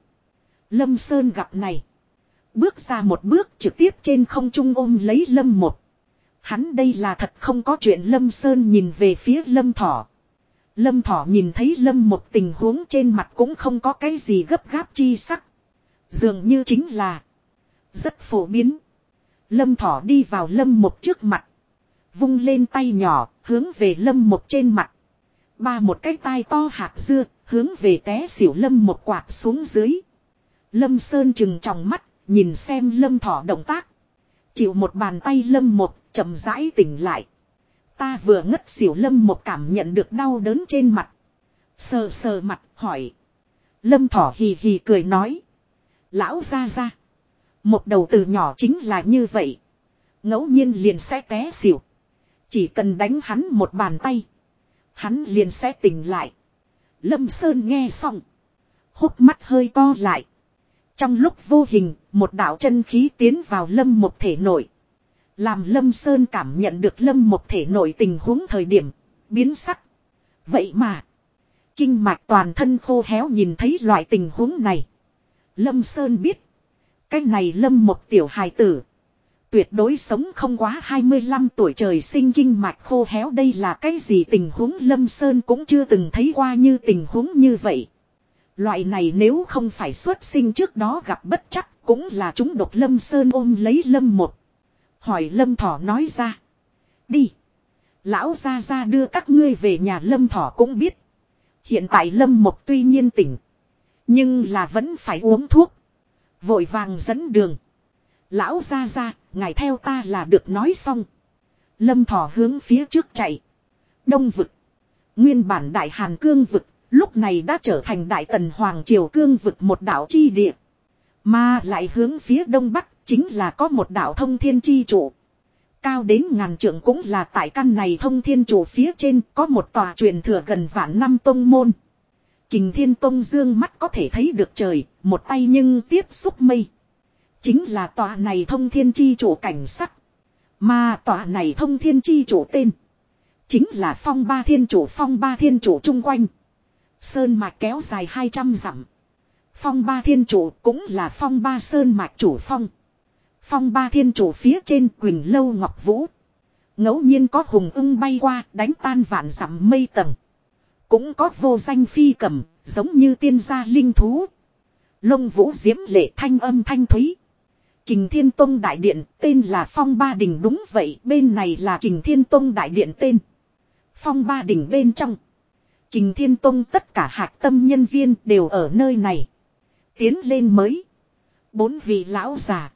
Lâm Sơn gặp này. Bước ra một bước trực tiếp trên không trung ôm lấy Lâm một. Hắn đây là thật không có chuyện Lâm Sơn nhìn về phía Lâm Thỏ. Lâm Thỏ nhìn thấy Lâm một tình huống trên mặt cũng không có cái gì gấp gáp chi sắc. Dường như chính là rất phổ biến. Lâm Thỏ đi vào Lâm một trước mặt. Vung lên tay nhỏ, hướng về Lâm một trên mặt. Ba một cái tai to hạt dưa hướng về té xỉu Lâm một quạt xuống dưới. Lâm Sơn chừng trong mắt, nhìn xem Lâm Thỏ động tác. Chịu một bàn tay Lâm một chậm rãi tỉnh lại. Ta vừa ngất xỉu lâm một cảm nhận được đau đớn trên mặt. Sờ sờ mặt, hỏi. Lâm thỏ hì hì cười nói. Lão ra ra. Một đầu từ nhỏ chính là như vậy. ngẫu nhiên liền sẽ té xỉu. Chỉ cần đánh hắn một bàn tay. Hắn liền sẽ tỉnh lại. Lâm Sơn nghe xong. Hút mắt hơi co lại. Trong lúc vô hình, một đạo chân khí tiến vào lâm một thể nội. Làm Lâm Sơn cảm nhận được Lâm một thể nội tình huống thời điểm, biến sắc. Vậy mà, kinh mạch toàn thân khô héo nhìn thấy loại tình huống này. Lâm Sơn biết, cái này Lâm một tiểu hài tử. Tuyệt đối sống không quá 25 tuổi trời sinh kinh mạch khô héo đây là cái gì tình huống Lâm Sơn cũng chưa từng thấy qua như tình huống như vậy. Loại này nếu không phải xuất sinh trước đó gặp bất chắc cũng là chúng độc Lâm Sơn ôm lấy Lâm một. Hỏi lâm thỏ nói ra. Đi. Lão ra ra đưa các ngươi về nhà lâm thỏ cũng biết. Hiện tại lâm một tuy nhiên tỉnh. Nhưng là vẫn phải uống thuốc. Vội vàng dẫn đường. Lão ra ra, ngài theo ta là được nói xong. Lâm thỏ hướng phía trước chạy. Đông vực. Nguyên bản đại hàn cương vực, lúc này đã trở thành đại tần hoàng triều cương vực một đảo chi địa. Mà lại hướng phía đông bắc chính là có một đảo thông thiên chi trụ. Cao đến ngàn trượng cũng là tại căn này thông thiên trụ phía trên có một tòa truyền thừa gần vạn năm tông môn. Kình thiên tông dương mắt có thể thấy được trời, một tay nhưng tiếp xúc mây. Chính là tòa này thông thiên chi chủ cảnh sắc. Mà tòa này thông thiên chi chủ tên. Chính là phong ba thiên chủ phong ba thiên chủ chung quanh. Sơn mạch kéo dài 200 dặm. Phong ba thiên chủ cũng là phong ba sơn mạch chủ phong. Phong ba thiên chủ phía trên quỳnh lâu ngọc vũ. ngẫu nhiên có hùng ưng bay qua đánh tan vạn dặm mây tầng. Cũng có vô danh phi cầm, giống như tiên gia linh thú. Lông vũ diễm lệ thanh âm thanh thúy. Kình Thiên Tông Đại Điện, tên là Phong Ba Đình đúng vậy, bên này là Kình Thiên Tông Đại Điện tên. Phong Ba Đình bên trong. Kình Thiên Tông tất cả hạc tâm nhân viên đều ở nơi này. Tiến lên mới. Bốn vị lão già.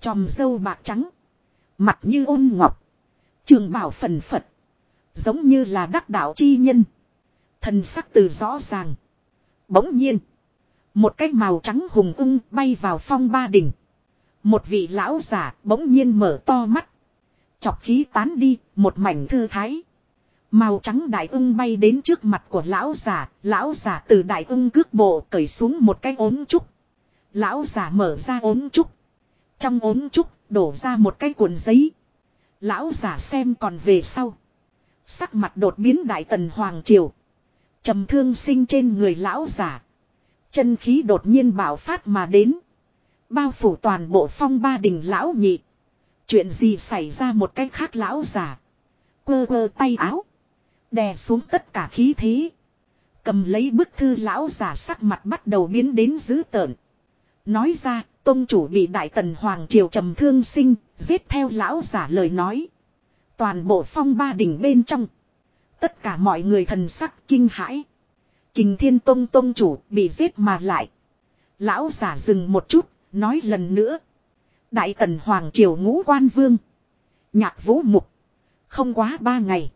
Chòm dâu bạc trắng. Mặt như ôn ngọc. Trường bảo phần phật. Giống như là đắc đạo chi nhân. Thần sắc từ rõ ràng. Bỗng nhiên. Một cái màu trắng hùng ưng bay vào phong ba đỉnh. Một vị lão giả bỗng nhiên mở to mắt. Chọc khí tán đi, một mảnh thư thái. Màu trắng đại ưng bay đến trước mặt của lão giả, lão giả từ đại ưng cước bộ cởi xuống một cái ốm trúc. Lão giả mở ra ốm trúc. Trong ốm trúc đổ ra một cái cuộn giấy. Lão giả xem còn về sau. Sắc mặt đột biến đại tần hoàng triều. trầm thương sinh trên người lão giả. Chân khí đột nhiên bạo phát mà đến. Bao phủ toàn bộ phong ba đình lão nhị. Chuyện gì xảy ra một cách khác lão giả. Quơ quơ tay áo. Đè xuống tất cả khí thế. Cầm lấy bức thư lão giả sắc mặt bắt đầu biến đến dữ tợn. Nói ra, Tông chủ bị đại tần hoàng triều trầm thương sinh, giết theo lão giả lời nói. Toàn bộ phong ba đỉnh bên trong. Tất cả mọi người thần sắc kinh hãi. Kình thiên tông tông chủ bị giết mà lại. Lão giả dừng một chút, nói lần nữa. Đại tần hoàng triều ngũ quan vương. Nhạc vũ mục. Không quá ba ngày.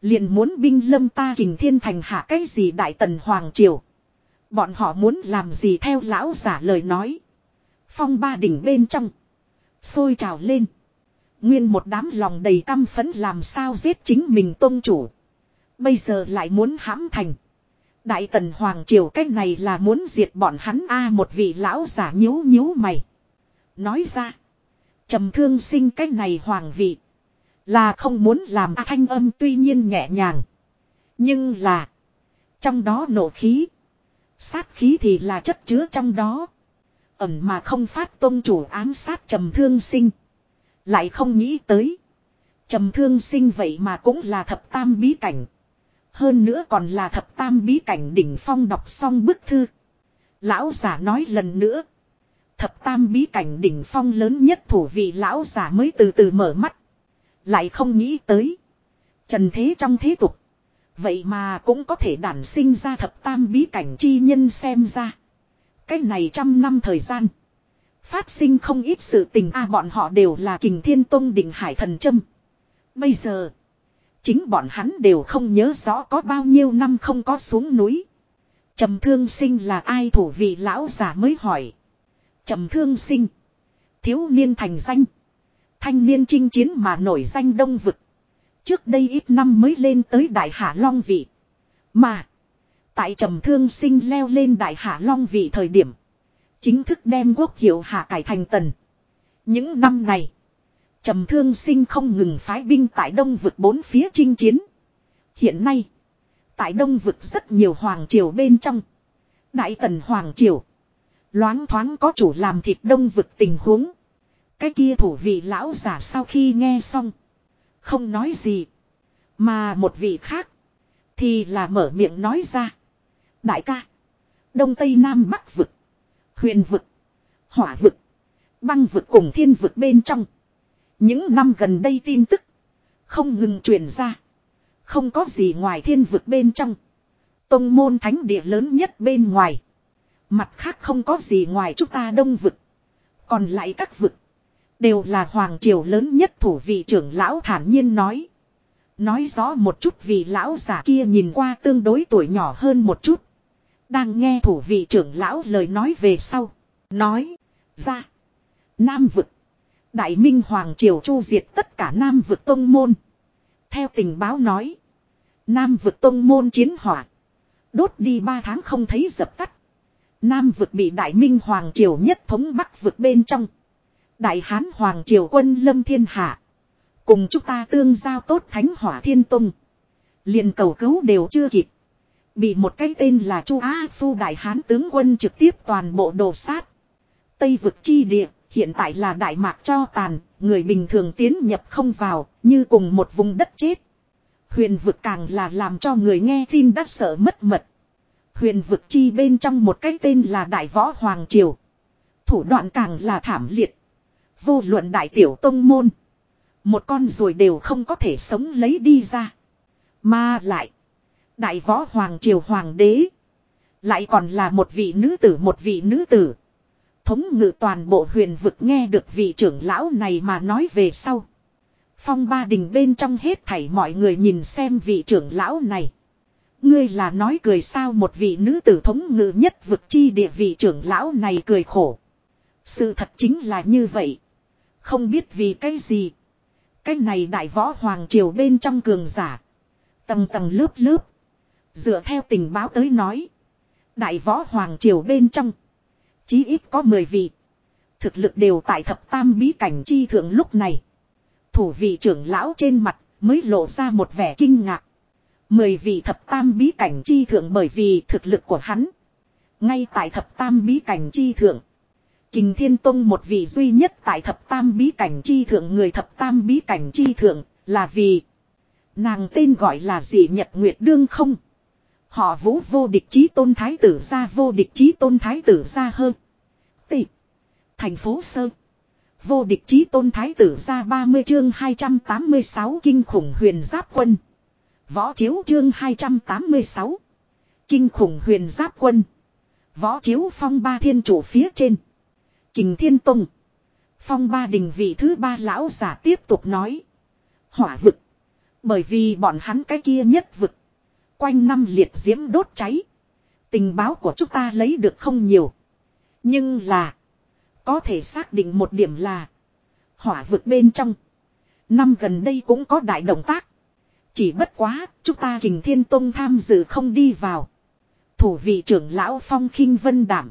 Liền muốn binh lâm ta kình thiên thành hạ cái gì đại tần hoàng triều. Bọn họ muốn làm gì theo lão giả lời nói. Phong ba đỉnh bên trong. Sôi trào lên. Nguyên một đám lòng đầy căm phấn làm sao giết chính mình tôn chủ. Bây giờ lại muốn hãm thành. Đại tần Hoàng Triều cách này là muốn diệt bọn hắn a một vị lão giả nhíu nhíu mày. Nói ra. trầm thương sinh cách này hoàng vị. Là không muốn làm a thanh âm tuy nhiên nhẹ nhàng. Nhưng là. Trong đó nổ khí. Sát khí thì là chất chứa trong đó. Ẩm mà không phát tôn chủ ám sát trầm thương sinh. Lại không nghĩ tới. Trầm thương sinh vậy mà cũng là thập tam bí cảnh. Hơn nữa còn là thập tam bí cảnh đỉnh phong đọc xong bức thư. Lão giả nói lần nữa. Thập tam bí cảnh đỉnh phong lớn nhất thủ vị lão giả mới từ từ mở mắt. Lại không nghĩ tới. Trần thế trong thế tục. Vậy mà cũng có thể đản sinh ra thập tam bí cảnh chi nhân xem ra. Cách này trăm năm thời gian. Phát sinh không ít sự tình a bọn họ đều là kình thiên tông đỉnh hải thần châm. Bây giờ. Chính bọn hắn đều không nhớ rõ có bao nhiêu năm không có xuống núi. Trầm thương sinh là ai thủ vị lão giả mới hỏi. Trầm thương sinh. Thiếu niên thành danh. Thanh niên chinh chiến mà nổi danh đông vực. Trước đây ít năm mới lên tới đại hạ long vị. Mà. Tại trầm thương sinh leo lên đại hạ long vị thời điểm. Chính thức đem quốc hiệu hạ cải thành tần. Những năm này. Trầm thương sinh không ngừng phái binh tại đông vực bốn phía chinh chiến. Hiện nay. Tại đông vực rất nhiều hoàng triều bên trong. Đại tần hoàng triều. Loáng thoáng có chủ làm thịt đông vực tình huống. Cái kia thủ vị lão giả sau khi nghe xong. Không nói gì. Mà một vị khác. Thì là mở miệng nói ra. Đại ca. Đông Tây Nam Bắc vực. Huyền vực. Hỏa vực. Băng vực cùng thiên vực bên trong. Những năm gần đây tin tức. Không ngừng truyền ra. Không có gì ngoài thiên vực bên trong. Tông môn thánh địa lớn nhất bên ngoài. Mặt khác không có gì ngoài chúng ta đông vực. Còn lại các vực. Đều là hoàng triều lớn nhất thủ vị trưởng lão thản nhiên nói. Nói rõ một chút vì lão giả kia nhìn qua tương đối tuổi nhỏ hơn một chút. Đang nghe thủ vị trưởng lão lời nói về sau. Nói. Ra. Nam vực. Đại Minh Hoàng Triều chu diệt tất cả Nam vực tông môn. Theo tình báo nói. Nam vực tông môn chiến hỏa. Đốt đi ba tháng không thấy dập tắt. Nam vực bị Đại Minh Hoàng Triều nhất thống Bắc vực bên trong. Đại Hán Hoàng Triều quân lâm thiên hạ. Cùng chúng ta tương giao tốt thánh hỏa thiên tông. liền cầu cứu đều chưa kịp. Bị một cái tên là Chu Á Phu Đại Hán tướng quân trực tiếp toàn bộ đồ sát. Tây vực chi địa, hiện tại là Đại Mạc cho tàn, người bình thường tiến nhập không vào, như cùng một vùng đất chết. Huyền vực càng là làm cho người nghe tin đắc sợ mất mật. Huyền vực chi bên trong một cái tên là Đại Võ Hoàng Triều. Thủ đoạn càng là thảm liệt. Vô luận đại tiểu tông môn. Một con rồi đều không có thể sống lấy đi ra. Mà lại. Đại võ hoàng triều hoàng đế. Lại còn là một vị nữ tử một vị nữ tử. Thống ngự toàn bộ huyền vực nghe được vị trưởng lão này mà nói về sau. Phong ba đình bên trong hết thảy mọi người nhìn xem vị trưởng lão này. Ngươi là nói cười sao một vị nữ tử thống ngự nhất vực chi địa vị trưởng lão này cười khổ. Sự thật chính là như vậy. Không biết vì cái gì. Cái này đại võ hoàng triều bên trong cường giả. Tầng tầng lớp lớp. Dựa theo tình báo tới nói. Đại võ hoàng triều bên trong. Chí ít có 10 vị. Thực lực đều tại thập tam bí cảnh chi thượng lúc này. Thủ vị trưởng lão trên mặt mới lộ ra một vẻ kinh ngạc. Mười vị thập tam bí cảnh chi thượng bởi vì thực lực của hắn. Ngay tại thập tam bí cảnh chi thượng. Kình Thiên Tông một vị duy nhất tại thập tam bí cảnh chi thượng người thập tam bí cảnh chi thượng là vì nàng tên gọi là gì Nhật Nguyệt Đương không. Họ vũ vô địch chí tôn thái tử ra vô địch chí tôn thái tử ra hơn. Tị. Thành phố sơn Vô địch chí tôn thái tử ra 30 chương 286 kinh khủng huyền giáp quân. Võ chiếu chương 286. Kinh khủng huyền giáp quân. Võ chiếu phong ba thiên chủ phía trên. Kình Thiên Tông. Phong ba đình vị thứ ba lão giả tiếp tục nói. Hỏa vực. Bởi vì bọn hắn cái kia nhất vực. Quanh năm liệt diễm đốt cháy. Tình báo của chúng ta lấy được không nhiều. Nhưng là. Có thể xác định một điểm là. Hỏa vực bên trong. Năm gần đây cũng có đại động tác. Chỉ bất quá, chúng ta kình thiên tông tham dự không đi vào. Thủ vị trưởng lão phong khinh vân đảm.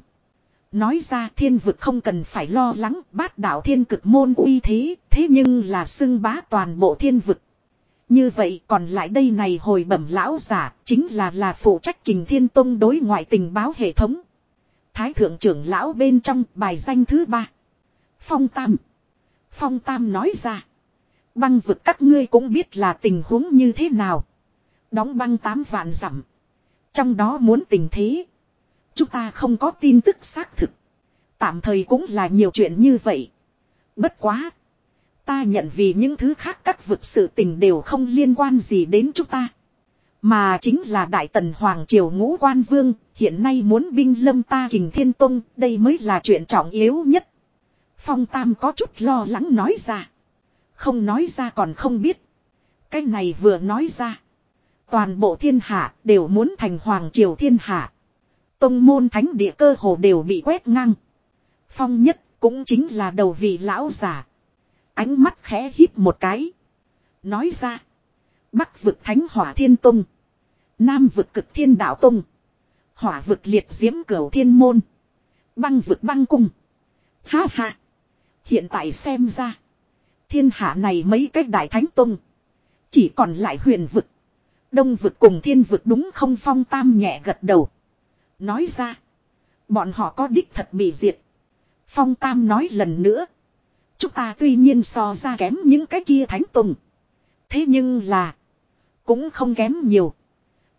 Nói ra thiên vực không cần phải lo lắng bát đạo thiên cực môn uy thế, thế nhưng là xưng bá toàn bộ thiên vực. Như vậy còn lại đây này hồi bẩm lão giả chính là là phụ trách kình thiên tông đối ngoại tình báo hệ thống. Thái thượng trưởng lão bên trong bài danh thứ ba. Phong Tam. Phong Tam nói ra. Băng vực các ngươi cũng biết là tình huống như thế nào. Đóng băng tám vạn dặm Trong đó muốn tình thế. Chúng ta không có tin tức xác thực. Tạm thời cũng là nhiều chuyện như vậy. Bất quá. Ta nhận vì những thứ khác các vực sự tình đều không liên quan gì đến chúng ta. Mà chính là Đại Tần Hoàng Triều Ngũ Quan Vương, hiện nay muốn binh lâm ta kình thiên tông, đây mới là chuyện trọng yếu nhất. Phong Tam có chút lo lắng nói ra. Không nói ra còn không biết. Cái này vừa nói ra. Toàn bộ thiên hạ đều muốn thành Hoàng Triều thiên hạ. Tông môn thánh địa cơ hồ đều bị quét ngang. Phong nhất cũng chính là đầu vị lão giả. Ánh mắt khẽ hít một cái. Nói ra. Bắc vực thánh hỏa thiên tông. Nam vực cực thiên đạo tông. Hỏa vực liệt diễm cửu thiên môn. Băng vực băng cung. Ha ha. Hiện tại xem ra. Thiên hạ này mấy cách đại thánh tông. Chỉ còn lại huyền vực. Đông vực cùng thiên vực đúng không phong tam nhẹ gật đầu. Nói ra. Bọn họ có đích thật bị diệt. Phong tam nói lần nữa. Chúng ta tuy nhiên so ra kém những cái kia thánh tùng. Thế nhưng là. Cũng không kém nhiều.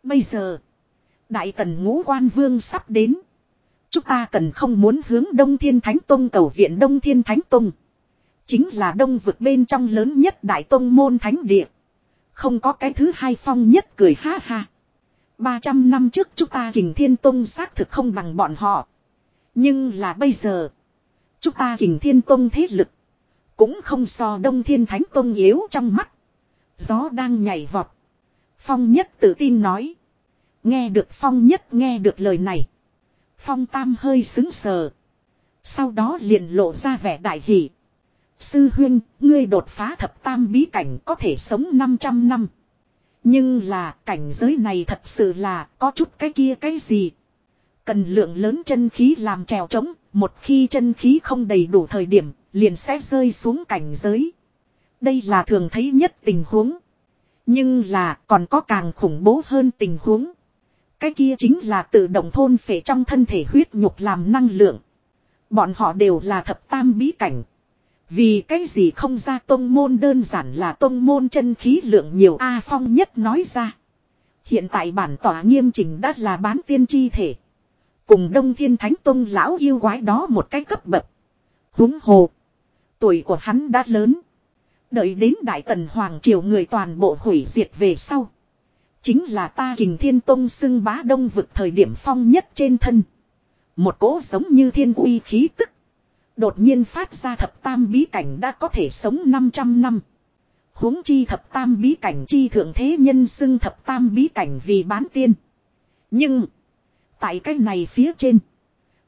Bây giờ. Đại tần ngũ quan vương sắp đến. Chúng ta cần không muốn hướng Đông Thiên Thánh Tông cầu viện Đông Thiên Thánh Tông. Chính là đông vực bên trong lớn nhất Đại Tông môn Thánh Địa. Không có cái thứ hai phong nhất cười ha ha. 300 năm trước chúng ta kình thiên tông xác thực không bằng bọn họ. Nhưng là bây giờ. Chúng ta kình thiên tông thế lực. Cũng không so đông thiên thánh tôn yếu trong mắt. Gió đang nhảy vọt. Phong nhất tự tin nói. Nghe được phong nhất nghe được lời này. Phong tam hơi xứng sờ. Sau đó liền lộ ra vẻ đại hỷ. Sư huyên, ngươi đột phá thập tam bí cảnh có thể sống 500 năm. Nhưng là cảnh giới này thật sự là có chút cái kia cái gì. Cần lượng lớn chân khí làm trèo trống, một khi chân khí không đầy đủ thời điểm, liền sẽ rơi xuống cảnh giới. Đây là thường thấy nhất tình huống. Nhưng là còn có càng khủng bố hơn tình huống. Cái kia chính là tự động thôn phệ trong thân thể huyết nhục làm năng lượng. Bọn họ đều là thập tam bí cảnh. Vì cái gì không ra tông môn đơn giản là tông môn chân khí lượng nhiều A Phong nhất nói ra. Hiện tại bản tỏa nghiêm chỉnh đã là bán tiên chi thể. Cùng Đông Thiên Thánh Tông lão yêu quái đó một cái cấp bậc. Húng hồ. Tuổi của hắn đã lớn. Đợi đến Đại Tần Hoàng Triều người toàn bộ hủy diệt về sau. Chính là ta kình thiên tông xưng bá đông vực thời điểm phong nhất trên thân. Một cỗ giống như thiên uy khí tức. Đột nhiên phát ra thập tam bí cảnh đã có thể sống 500 năm. huống chi thập tam bí cảnh chi thượng thế nhân xưng thập tam bí cảnh vì bán tiên. Nhưng. Tại cái này phía trên.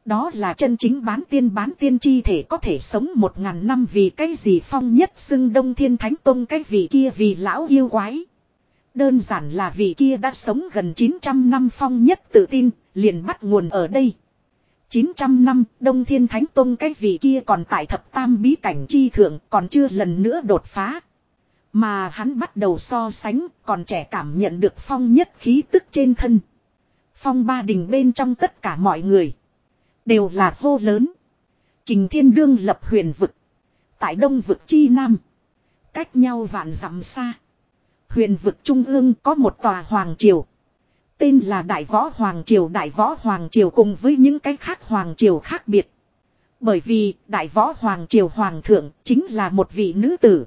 Đó là chân chính bán tiên bán tiên chi thể có thể sống một ngàn năm vì cái gì phong nhất xưng đông thiên thánh tông cái vị kia vì lão yêu quái. Đơn giản là vị kia đã sống gần 900 năm phong nhất tự tin, liền bắt nguồn ở đây. 900 năm, Đông Thiên Thánh Tông cái vị kia còn tại thập tam bí cảnh chi thượng còn chưa lần nữa đột phá. Mà hắn bắt đầu so sánh, còn trẻ cảm nhận được phong nhất khí tức trên thân. Phong ba đình bên trong tất cả mọi người. Đều là hô lớn. Kình thiên đương lập huyền vực. Tại đông vực chi nam. Cách nhau vạn dặm xa. Huyền vực trung ương có một tòa hoàng triều. Tên là Đại Võ Hoàng Triều Đại Võ Hoàng Triều cùng với những cái khác Hoàng Triều khác biệt. Bởi vì Đại Võ Hoàng Triều Hoàng Thượng chính là một vị nữ tử.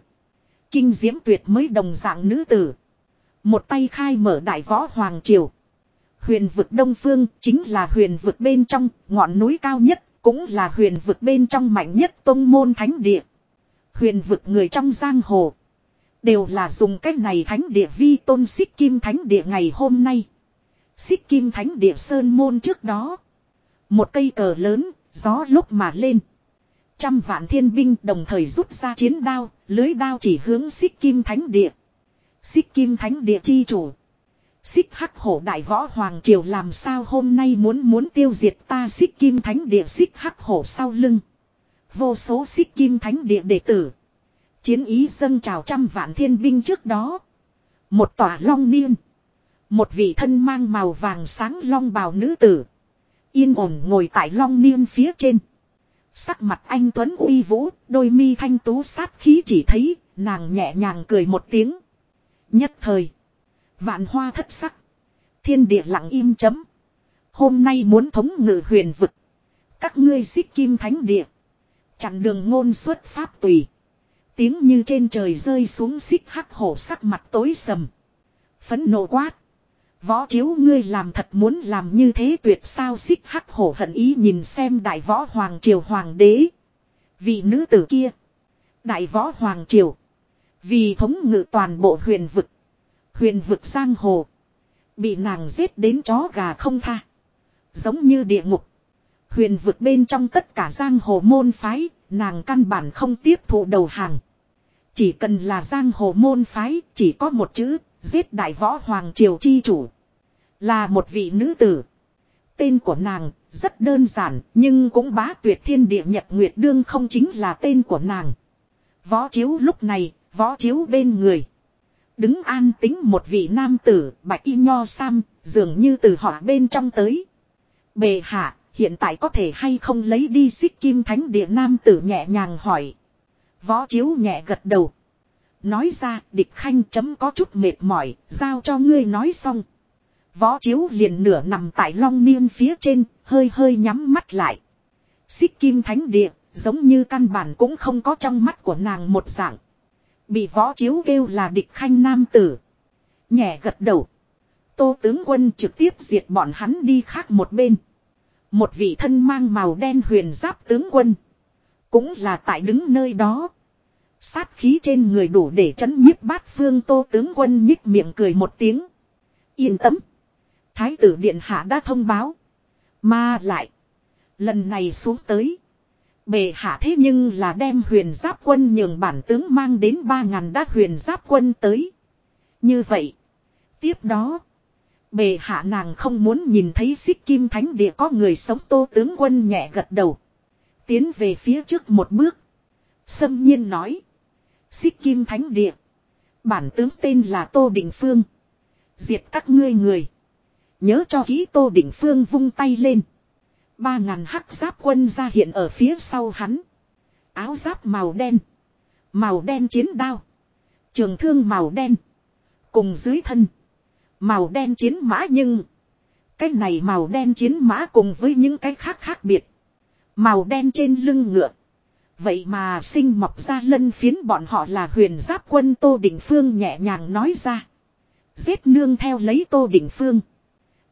Kinh diễm tuyệt mới đồng dạng nữ tử. Một tay khai mở Đại Võ Hoàng Triều. Huyền vực Đông Phương chính là huyền vực bên trong ngọn núi cao nhất, cũng là huyền vực bên trong mạnh nhất tông môn thánh địa. Huyền vực người trong giang hồ. Đều là dùng cách này thánh địa vi tôn xích kim thánh địa ngày hôm nay. Xích kim thánh địa sơn môn trước đó. Một cây cờ lớn, gió lúc mà lên. Trăm vạn thiên binh đồng thời rút ra chiến đao, lưới đao chỉ hướng xích kim thánh địa. Xích kim thánh địa chi chủ. Xích hắc hổ đại võ hoàng triều làm sao hôm nay muốn muốn tiêu diệt ta xích kim thánh địa xích hắc hổ sau lưng. Vô số xích kim thánh địa đệ tử. Chiến ý dâng trào trăm vạn thiên binh trước đó. Một tòa long niên. Một vị thân mang màu vàng sáng long bào nữ tử. Yên ổn ngồi tại long niên phía trên. Sắc mặt anh Tuấn uy vũ, đôi mi thanh tú sát khí chỉ thấy, nàng nhẹ nhàng cười một tiếng. Nhất thời. Vạn hoa thất sắc. Thiên địa lặng im chấm. Hôm nay muốn thống ngự huyền vực. Các ngươi xích kim thánh địa. Chặn đường ngôn xuất pháp tùy. Tiếng như trên trời rơi xuống xích hắc hổ sắc mặt tối sầm. Phấn nộ quát. Võ chiếu ngươi làm thật muốn làm như thế tuyệt sao xích hắc hổ hận ý nhìn xem đại võ hoàng triều hoàng đế. Vị nữ tử kia. Đại võ hoàng triều. Vì thống ngự toàn bộ huyền vực. Huyền vực giang hồ. Bị nàng giết đến chó gà không tha. Giống như địa ngục. Huyền vực bên trong tất cả giang hồ môn phái. Nàng căn bản không tiếp thụ đầu hàng. Chỉ cần là giang hồ môn phái. Chỉ có một chữ. Giết đại võ hoàng triều chi chủ. Là một vị nữ tử. Tên của nàng rất đơn giản nhưng cũng bá tuyệt thiên địa nhật nguyệt đương không chính là tên của nàng. Võ chiếu lúc này, võ chiếu bên người. Đứng an tính một vị nam tử, bạch y nho sam, dường như từ họ bên trong tới. Bề hạ, hiện tại có thể hay không lấy đi xích kim thánh địa nam tử nhẹ nhàng hỏi. Võ chiếu nhẹ gật đầu. Nói ra, địch khanh chấm có chút mệt mỏi, giao cho ngươi nói xong. Võ chiếu liền nửa nằm tại long niên phía trên, hơi hơi nhắm mắt lại. Xích kim thánh địa, giống như căn bản cũng không có trong mắt của nàng một dạng. Bị võ chiếu kêu là địch khanh nam tử. Nhẹ gật đầu. Tô tướng quân trực tiếp diệt bọn hắn đi khác một bên. Một vị thân mang màu đen huyền giáp tướng quân. Cũng là tại đứng nơi đó. Sát khí trên người đủ để chấn nhiếp bát phương tô tướng quân nhích miệng cười một tiếng. Yên tâm. Thái tử Điện Hạ đã thông báo. Mà lại. Lần này xuống tới. Bề hạ thế nhưng là đem huyền giáp quân nhường bản tướng mang đến ba ngàn đát huyền giáp quân tới. Như vậy. Tiếp đó. Bề hạ nàng không muốn nhìn thấy xích kim thánh địa có người sống tô tướng quân nhẹ gật đầu. Tiến về phía trước một bước. Sâm nhiên nói. Xích kim thánh địa. Bản tướng tên là Tô Định Phương. Diệt các ngươi người. Nhớ cho kỹ Tô Định Phương vung tay lên. Ba ngàn hắc giáp quân ra hiện ở phía sau hắn. Áo giáp màu đen. Màu đen chiến đao. Trường thương màu đen. Cùng dưới thân. Màu đen chiến mã nhưng. Cái này màu đen chiến mã cùng với những cái khác khác biệt. Màu đen trên lưng ngựa. Vậy mà sinh mọc ra lân phiến bọn họ là huyền giáp quân Tô Đình Phương nhẹ nhàng nói ra. Giết nương theo lấy Tô Đình Phương.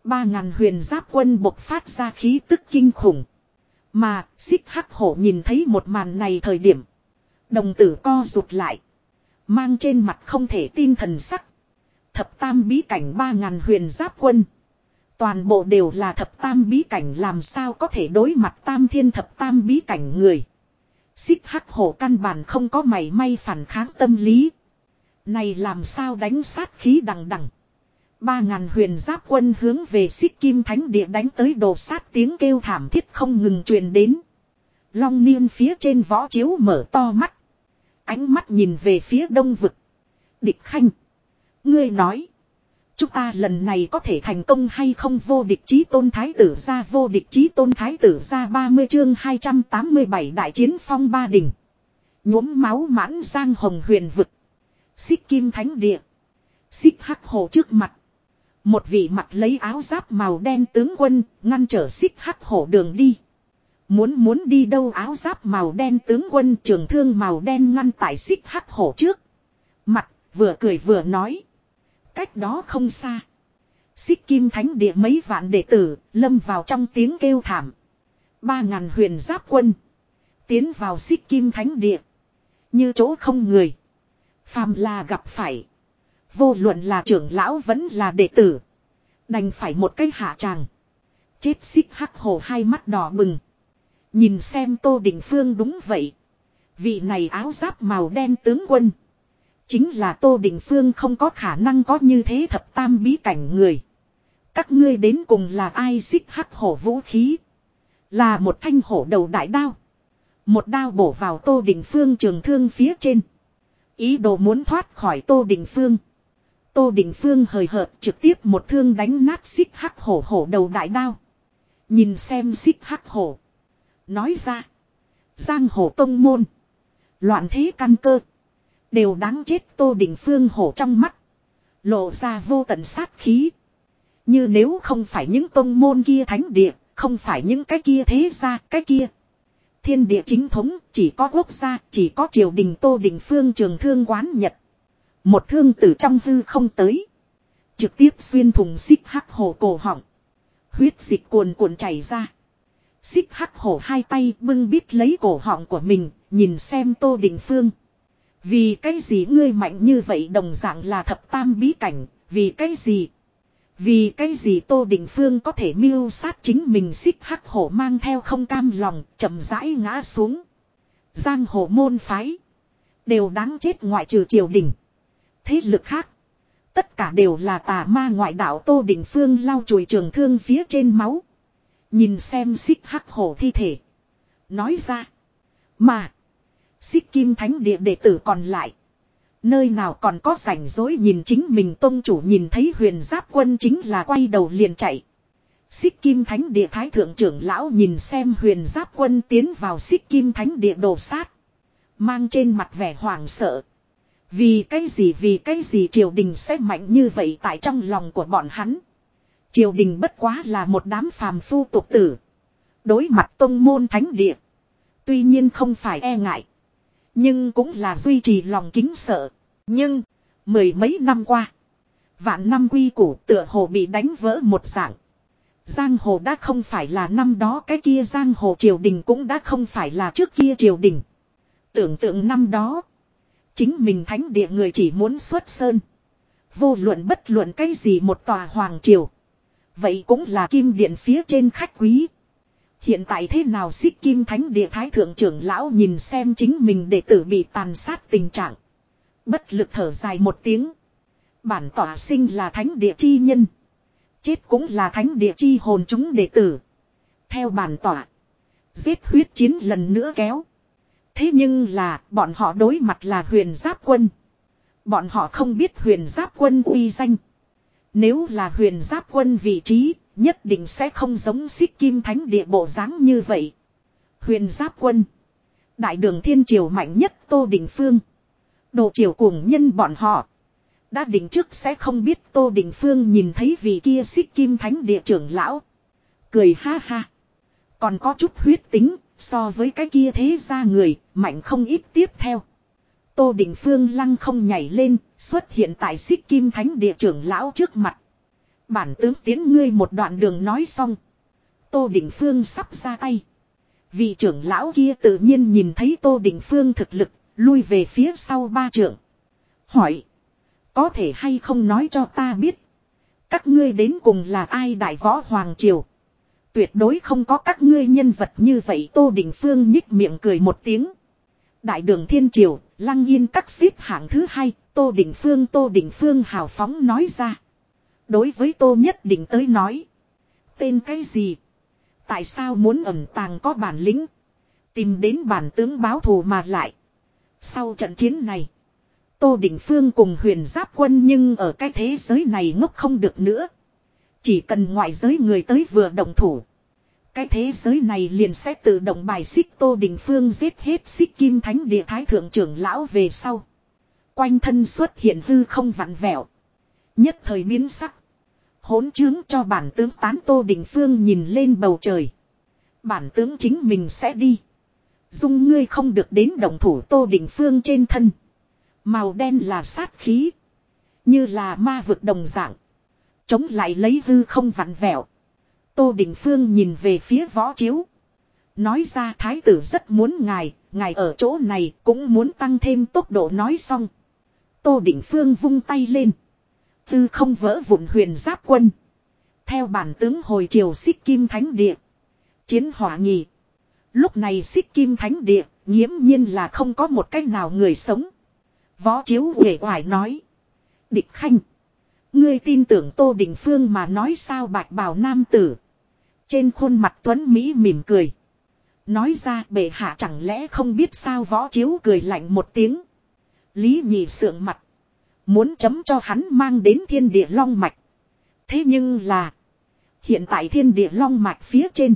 Ba ngàn huyền giáp quân bộc phát ra khí tức kinh khủng. Mà, xích hắc hổ nhìn thấy một màn này thời điểm. Đồng tử co rụt lại. Mang trên mặt không thể tin thần sắc. Thập tam bí cảnh ba ngàn huyền giáp quân. Toàn bộ đều là thập tam bí cảnh làm sao có thể đối mặt tam thiên thập tam bí cảnh người. Xích hắc hổ căn bản không có mảy may phản kháng tâm lý. Này làm sao đánh sát khí đằng đằng. Ba ngàn huyền giáp quân hướng về xích kim thánh địa đánh tới đồ sát tiếng kêu thảm thiết không ngừng truyền đến. Long niên phía trên võ chiếu mở to mắt. Ánh mắt nhìn về phía đông vực. Địch khanh. Ngươi nói. Chúng ta lần này có thể thành công hay không vô địch chí tôn thái tử ra vô địch chí tôn thái tử ra 30 chương 287 đại chiến phong ba đỉnh. Nhuốm máu mãn giang hồng huyền vực. Xích kim thánh địa. Xích hắc hồ trước mặt. Một vị mặt lấy áo giáp màu đen tướng quân, ngăn trở xích hắc hổ đường đi. Muốn muốn đi đâu áo giáp màu đen tướng quân trường thương màu đen ngăn tại xích hắc hổ trước. Mặt, vừa cười vừa nói. Cách đó không xa. Xích kim thánh địa mấy vạn đệ tử, lâm vào trong tiếng kêu thảm. Ba ngàn huyền giáp quân. Tiến vào xích kim thánh địa. Như chỗ không người. Phàm là gặp phải. Vô luận là trưởng lão vẫn là đệ tử. Đành phải một cái hạ tràng. Chết xích hắc hồ hai mắt đỏ bừng. Nhìn xem Tô Đình Phương đúng vậy. Vị này áo giáp màu đen tướng quân. Chính là Tô Đình Phương không có khả năng có như thế thập tam bí cảnh người. Các ngươi đến cùng là ai xích hắc hổ vũ khí. Là một thanh hổ đầu đại đao. Một đao bổ vào Tô Đình Phương trường thương phía trên. Ý đồ muốn thoát khỏi Tô Đình Phương. Tô Đình Phương hời hợt trực tiếp một thương đánh nát xích hắc hổ hổ đầu đại đao. Nhìn xem xích hắc hổ. Nói ra. Giang hổ tông môn. Loạn thế căn cơ. Đều đáng chết Tô Đình Phương hổ trong mắt. Lộ ra vô tận sát khí. Như nếu không phải những tông môn kia thánh địa. Không phải những cái kia thế ra cái kia. Thiên địa chính thống, chỉ có quốc gia, chỉ có triều đình Tô Đình Phương trường thương quán nhật. Một thương từ trong hư không tới. Trực tiếp xuyên thùng xích hắc hổ cổ họng. Huyết dịch cuồn cuộn chảy ra. Xích hắc hổ hai tay bưng bít lấy cổ họng của mình, nhìn xem Tô Đình Phương. Vì cái gì ngươi mạnh như vậy đồng dạng là thập tam bí cảnh, vì cái gì? Vì cái gì Tô Đình Phương có thể mưu sát chính mình xích hắc hổ mang theo không cam lòng, chậm rãi ngã xuống. Giang hồ môn phái. Đều đáng chết ngoại trừ triều đình. Thế lực khác. Tất cả đều là tà ma ngoại đạo Tô Đình Phương lau chùi trường thương phía trên máu. Nhìn xem xích hắc hổ thi thể. Nói ra. Mà. Xích kim thánh địa đệ tử còn lại. Nơi nào còn có rảnh rỗi nhìn chính mình tôn chủ nhìn thấy huyền giáp quân chính là quay đầu liền chạy. Xích kim thánh địa thái thượng trưởng lão nhìn xem huyền giáp quân tiến vào xích kim thánh địa đồ sát. Mang trên mặt vẻ hoảng sợ. Vì cái gì vì cái gì triều đình sẽ mạnh như vậy tại trong lòng của bọn hắn. Triều đình bất quá là một đám phàm phu tục tử. Đối mặt tông môn thánh địa. Tuy nhiên không phải e ngại. Nhưng cũng là duy trì lòng kính sợ. Nhưng, mười mấy năm qua. Vạn năm quy củ tựa hồ bị đánh vỡ một dạng. Giang hồ đã không phải là năm đó cái kia giang hồ triều đình cũng đã không phải là trước kia triều đình. Tưởng tượng năm đó. Chính mình thánh địa người chỉ muốn xuất sơn. Vô luận bất luận cái gì một tòa hoàng triều. Vậy cũng là kim điện phía trên khách quý. Hiện tại thế nào xích kim thánh địa thái thượng trưởng lão nhìn xem chính mình đệ tử bị tàn sát tình trạng. Bất lực thở dài một tiếng. Bản tỏa sinh là thánh địa chi nhân. Chết cũng là thánh địa chi hồn chúng đệ tử. Theo bản tỏa. Giết huyết chiến lần nữa kéo. Thế nhưng là bọn họ đối mặt là huyền giáp quân. Bọn họ không biết huyền giáp quân uy danh. Nếu là huyền giáp quân vị trí, nhất định sẽ không giống xích kim thánh địa bộ dáng như vậy. Huyền giáp quân. Đại đường thiên triều mạnh nhất Tô Đình Phương. Đồ triều cùng nhân bọn họ. Đã định trước sẽ không biết Tô Đình Phương nhìn thấy vị kia xích kim thánh địa trưởng lão. Cười ha ha. Còn có chút huyết tính, so với cái kia thế ra người, mạnh không ít tiếp theo. Tô Đình Phương lăng không nhảy lên, xuất hiện tại xích kim thánh địa trưởng lão trước mặt. Bản tướng tiến ngươi một đoạn đường nói xong. Tô Đình Phương sắp ra tay. Vị trưởng lão kia tự nhiên nhìn thấy Tô Đình Phương thực lực, lui về phía sau ba trưởng. Hỏi. Có thể hay không nói cho ta biết. Các ngươi đến cùng là ai đại võ Hoàng Triều. Tuyệt đối không có các ngươi nhân vật như vậy Tô Đình Phương nhích miệng cười một tiếng. Đại đường Thiên Triều, Lăng Yên các xếp hạng thứ hai, Tô Đình Phương Tô Đình Phương hào phóng nói ra. Đối với Tô Nhất Định tới nói. Tên cái gì? Tại sao muốn ẩn tàng có bản lĩnh? Tìm đến bản tướng báo thù mà lại. Sau trận chiến này. Tô Đình Phương cùng huyền giáp quân nhưng ở cái thế giới này ngốc không được nữa. Chỉ cần ngoại giới người tới vừa động thủ. Cái thế giới này liền sẽ tự động bài xích Tô Đình Phương giết hết xích kim thánh địa thái thượng trưởng lão về sau. Quanh thân xuất hiện hư không vặn vẹo. Nhất thời biến sắc. Hỗn chứng cho bản tướng tán Tô Đình Phương nhìn lên bầu trời. Bản tướng chính mình sẽ đi. Dung ngươi không được đến động thủ Tô Đình Phương trên thân. Màu đen là sát khí. Như là ma vực đồng dạng. Chống lại lấy hư không vặn vẹo. Tô Đình Phương nhìn về phía võ chiếu. Nói ra thái tử rất muốn ngài, ngài ở chỗ này cũng muốn tăng thêm tốc độ nói xong. Tô Đình Phương vung tay lên. Tư không vỡ vụn huyền giáp quân. Theo bản tướng hồi triều xích kim thánh địa. Chiến hỏa nhì. Lúc này xích kim thánh địa, nghiễm nhiên là không có một cách nào người sống. Võ chiếu uể oải nói. Địch khanh. Ngươi tin tưởng Tô Đình Phương mà nói sao bạch bào nam tử. Trên khuôn mặt Tuấn Mỹ mỉm cười. Nói ra, bệ hạ chẳng lẽ không biết sao võ chiếu cười lạnh một tiếng. Lý nhị sượng mặt. Muốn chấm cho hắn mang đến thiên địa long mạch. Thế nhưng là. Hiện tại thiên địa long mạch phía trên.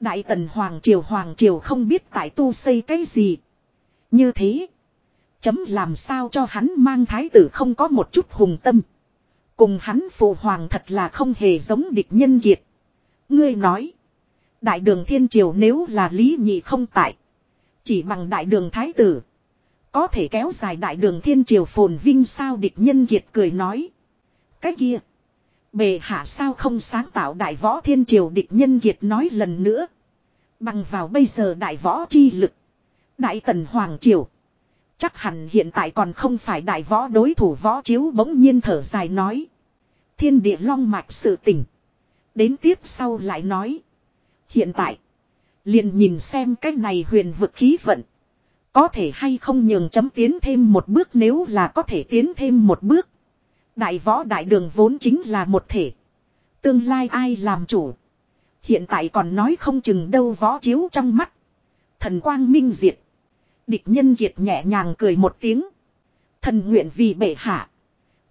Đại tần Hoàng Triều Hoàng Triều không biết tại tu xây cái gì. Như thế. Chấm làm sao cho hắn mang thái tử không có một chút hùng tâm. Cùng hắn phụ hoàng thật là không hề giống địch nhân kiệt. Ngươi nói. Đại đường thiên triều nếu là lý nhị không tại. Chỉ bằng đại đường thái tử. Có thể kéo dài đại đường thiên triều phồn vinh sao địch nhân kiệt cười nói. Cái kia. Bề hạ sao không sáng tạo đại võ thiên triều địch nhân kiệt nói lần nữa. Bằng vào bây giờ đại võ chi lực. Đại tần hoàng triều. Chắc hẳn hiện tại còn không phải đại võ đối thủ võ chiếu bỗng nhiên thở dài nói. Thiên địa long mạch sự tỉnh. Đến tiếp sau lại nói. Hiện tại. Liền nhìn xem cái này huyền vực khí vận. Có thể hay không nhường chấm tiến thêm một bước nếu là có thể tiến thêm một bước. Đại võ đại đường vốn chính là một thể. Tương lai ai làm chủ. Hiện tại còn nói không chừng đâu võ chiếu trong mắt. Thần quang minh diệt. Địch nhân kiệt nhẹ nhàng cười một tiếng. Thần nguyện vì bệ hạ.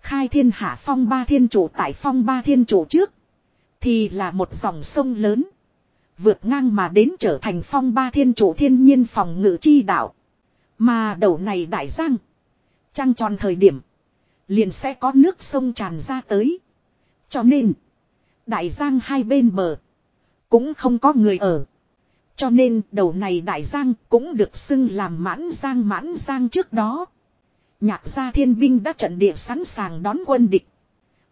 Khai thiên hạ phong ba thiên chủ tại phong ba thiên chủ trước. Thì là một dòng sông lớn. Vượt ngang mà đến trở thành phong ba thiên chủ thiên nhiên phòng ngự chi đạo. Mà đầu này đại giang. Trăng tròn thời điểm. Liền sẽ có nước sông tràn ra tới. Cho nên. Đại giang hai bên bờ. Cũng không có người ở. Cho nên đầu này đại giang cũng được xưng làm mãn giang mãn giang trước đó. Nhạc gia thiên binh đã trận địa sẵn sàng đón quân địch.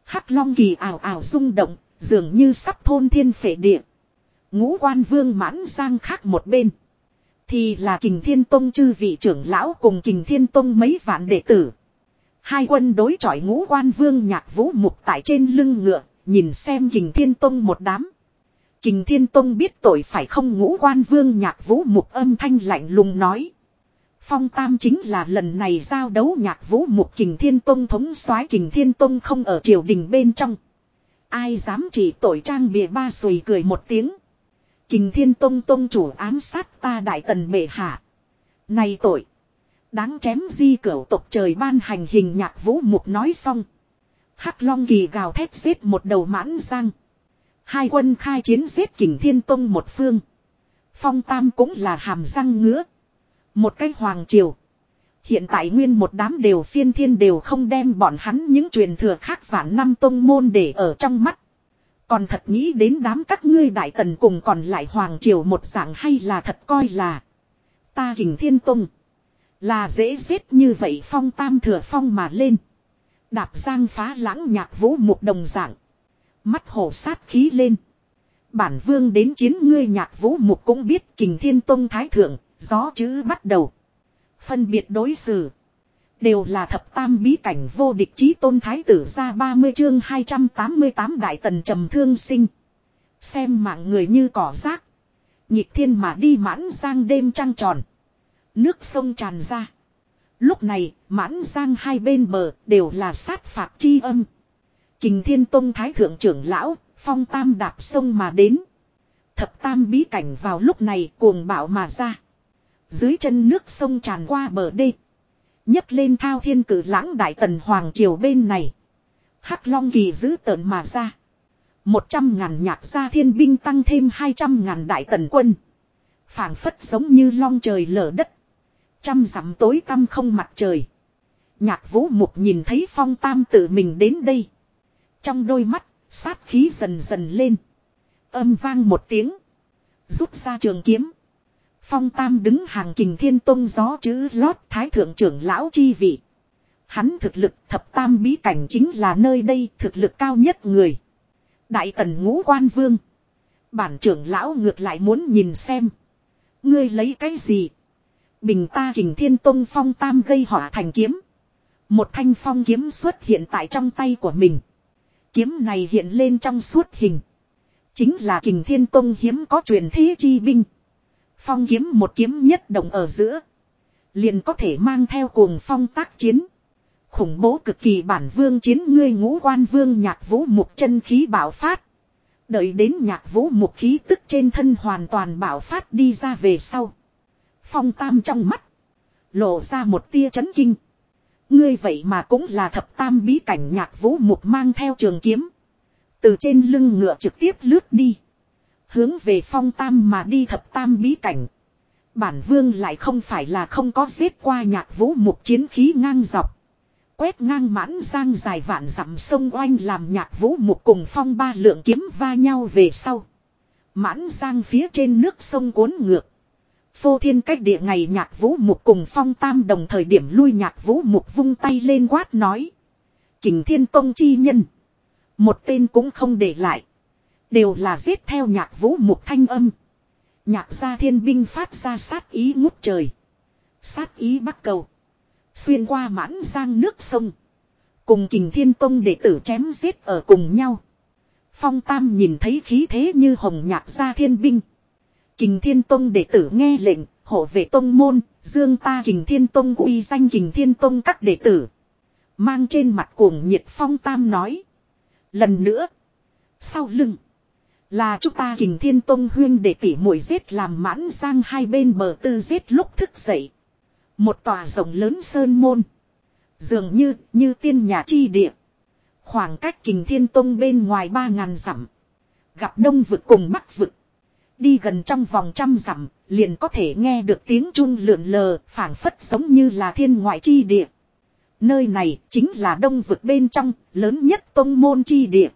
Hắc long kỳ ảo ảo rung động, dường như sắp thôn thiên phệ địa. Ngũ quan vương mãn giang khác một bên. Thì là kình thiên tông chư vị trưởng lão cùng kình thiên tông mấy vạn đệ tử. Hai quân đối chọi ngũ quan vương nhạc vũ mục tại trên lưng ngựa, nhìn xem kình thiên tông một đám. Kình Thiên Tông biết tội phải không ngũ quan vương nhạc vũ mục âm thanh lạnh lùng nói. Phong Tam chính là lần này giao đấu nhạc vũ mục Kình Thiên Tông thống soái Kình Thiên Tông không ở triều đình bên trong. Ai dám chỉ tội trang bìa ba sùi cười một tiếng. Kình Thiên Tông Tông chủ ám sát ta đại tần bệ hạ. Này tội. Đáng chém di cửu tộc trời ban hành hình nhạc vũ mục nói xong. Hắc Long Kỳ gào thét giết một đầu mãn răng. Hai quân khai chiến giết kình thiên tông một phương. Phong tam cũng là hàm răng ngứa. Một cái hoàng triều. Hiện tại nguyên một đám đều phiên thiên đều không đem bọn hắn những truyền thừa khác vạn năm tông môn để ở trong mắt. Còn thật nghĩ đến đám các ngươi đại tần cùng còn lại hoàng triều một dạng hay là thật coi là. Ta hình thiên tông. Là dễ giết như vậy phong tam thừa phong mà lên. Đạp giang phá lãng nhạc vũ một đồng dạng. Mắt hổ sát khí lên. Bản vương đến chiến ngươi nhạc vũ mục cũng biết kình thiên tông thái thượng, gió chữ bắt đầu. Phân biệt đối xử. Đều là thập tam bí cảnh vô địch chí tôn thái tử ra 30 chương 288 đại tần trầm thương sinh. Xem mạng người như cỏ rác. Nhịp thiên mà đi mãn giang đêm trăng tròn. Nước sông tràn ra. Lúc này, mãn giang hai bên bờ đều là sát phạt chi âm. Kình Thiên Tông Thái Thượng trưởng lão, phong tam đạp sông mà đến. Thập tam bí cảnh vào lúc này cuồng bạo mà ra. Dưới chân nước sông tràn qua bờ đê. nhấc lên thao thiên cử lãng đại tần hoàng triều bên này. Hắc Long kỳ giữ tợn mà ra. Một trăm ngàn nhạc gia thiên binh tăng thêm hai trăm ngàn đại tần quân. phảng phất giống như long trời lở đất. Trăm dặm tối tăm không mặt trời. Nhạc vũ mục nhìn thấy phong tam tự mình đến đây. Trong đôi mắt, sát khí dần dần lên. Âm vang một tiếng. Rút ra trường kiếm. Phong Tam đứng hàng kình thiên tông gió chữ lót thái thượng trưởng lão chi vị. Hắn thực lực thập tam bí cảnh chính là nơi đây thực lực cao nhất người. Đại tần ngũ quan vương. Bản trưởng lão ngược lại muốn nhìn xem. Ngươi lấy cái gì? Bình ta kình thiên tông phong tam gây họa thành kiếm. Một thanh phong kiếm xuất hiện tại trong tay của mình kiếm này hiện lên trong suốt hình. Chính là kình thiên tông hiếm có truyền thế chi binh. Phong kiếm một kiếm nhất động ở giữa. Liền có thể mang theo cuồng phong tác chiến. Khủng bố cực kỳ bản vương chiến ngươi ngũ quan vương nhạc vũ mục chân khí bảo phát. Đợi đến nhạc vũ mục khí tức trên thân hoàn toàn bảo phát đi ra về sau. Phong tam trong mắt. Lộ ra một tia chấn kinh. Ngươi vậy mà cũng là thập tam bí cảnh nhạc vũ mục mang theo trường kiếm. Từ trên lưng ngựa trực tiếp lướt đi. Hướng về phong tam mà đi thập tam bí cảnh. Bản vương lại không phải là không có giết qua nhạc vũ mục chiến khí ngang dọc. Quét ngang mãn giang dài vạn dặm sông oanh làm nhạc vũ mục cùng phong ba lượng kiếm va nhau về sau. Mãn giang phía trên nước sông cuốn ngược. Phô thiên cách địa ngày nhạc vũ mục cùng phong tam đồng thời điểm lui nhạc vũ mục vung tay lên quát nói. Kình thiên tông chi nhân. Một tên cũng không để lại. Đều là giết theo nhạc vũ mục thanh âm. Nhạc gia thiên binh phát ra sát ý ngút trời. Sát ý bắc cầu. Xuyên qua mãn giang nước sông. Cùng kình thiên tông đệ tử chém giết ở cùng nhau. Phong Tam nhìn thấy khí thế như hồng nhạc gia thiên binh. Kình thiên tông đệ tử nghe lệnh, hộ vệ tông môn, dương ta kình thiên tông uy danh kình thiên tông các đệ tử. Mang trên mặt cuồng nhiệt Phong Tam nói. Lần nữa. Sau lưng. Là chúng ta kình thiên tông huyên để tỉ mũi giết làm mãn sang hai bên bờ tư giết lúc thức dậy. Một tòa rộng lớn sơn môn. Dường như, như tiên nhà chi địa. Khoảng cách kình thiên tông bên ngoài ba ngàn dặm. Gặp đông vực cùng bắc vực. Đi gần trong vòng trăm dặm, liền có thể nghe được tiếng chun lượn lờ, phảng phất giống như là thiên ngoại chi địa. Nơi này chính là đông vực bên trong, lớn nhất tông môn chi địa.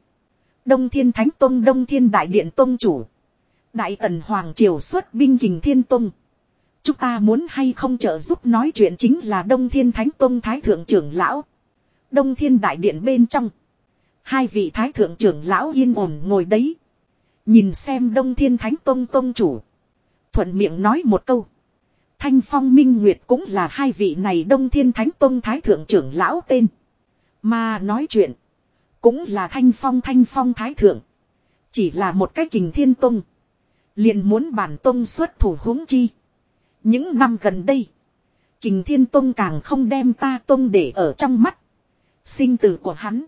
Đông Thiên Thánh Tông, Đông Thiên Đại Điện Tông Chủ. Đại Tần Hoàng Triều xuất binh kình Thiên Tông. Chúng ta muốn hay không trợ giúp nói chuyện chính là Đông Thiên Thánh Tông Thái Thượng trưởng Lão. Đông Thiên Đại Điện bên trong. Hai vị Thái Thượng trưởng Lão yên ổn ngồi đấy. Nhìn xem Đông Thiên Thánh Tông Tông Chủ. Thuận miệng nói một câu. Thanh Phong Minh Nguyệt cũng là hai vị này Đông Thiên Thánh Tông Thái Thượng trưởng Lão tên. Mà nói chuyện. Cũng là Thanh Phong Thanh Phong Thái Thượng. Chỉ là một cái kình thiên tông. liền muốn bản tông xuất thủ huống chi. Những năm gần đây. Kình thiên tông càng không đem ta tông để ở trong mắt. Sinh tử của hắn.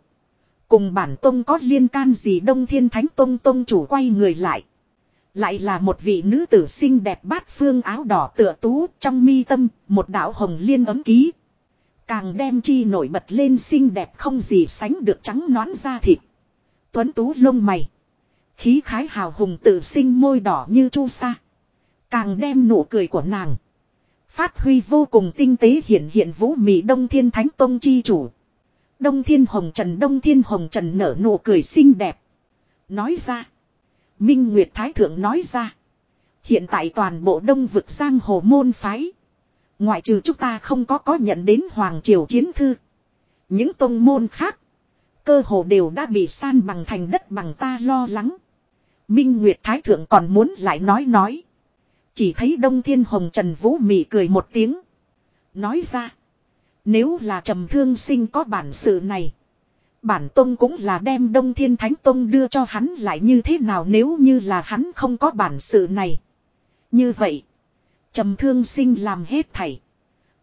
Cùng bản tông có liên can gì đông thiên thánh tông tông chủ quay người lại. Lại là một vị nữ tử xinh đẹp bát phương áo đỏ tựa tú trong mi tâm, một đạo hồng liên ấm ký. Càng đem chi nổi bật lên xinh đẹp không gì sánh được trắng nón da thịt. Tuấn tú lông mày. Khí khái hào hùng tự sinh môi đỏ như chu sa. Càng đem nụ cười của nàng. Phát huy vô cùng tinh tế hiện hiện vũ mỹ Đông Thiên Thánh Tông chi chủ. Đông Thiên Hồng Trần, Đông Thiên Hồng Trần nở nụ cười xinh đẹp. Nói ra. Minh Nguyệt Thái Thượng nói ra. Hiện tại toàn bộ đông vực giang hồ môn phái. Ngoại trừ chúng ta không có có nhận đến Hoàng Triều chiến thư. Những tông môn khác. Cơ hồ đều đã bị san bằng thành đất bằng ta lo lắng. Minh Nguyệt Thái Thượng còn muốn lại nói nói. Chỉ thấy Đông Thiên Hồng Trần Vũ mỉ cười một tiếng. Nói ra. Nếu là trầm thương sinh có bản sự này. Bản tông cũng là đem Đông Thiên Thánh Tông đưa cho hắn lại như thế nào nếu như là hắn không có bản sự này. Như vậy. Trầm thương sinh làm hết thảy.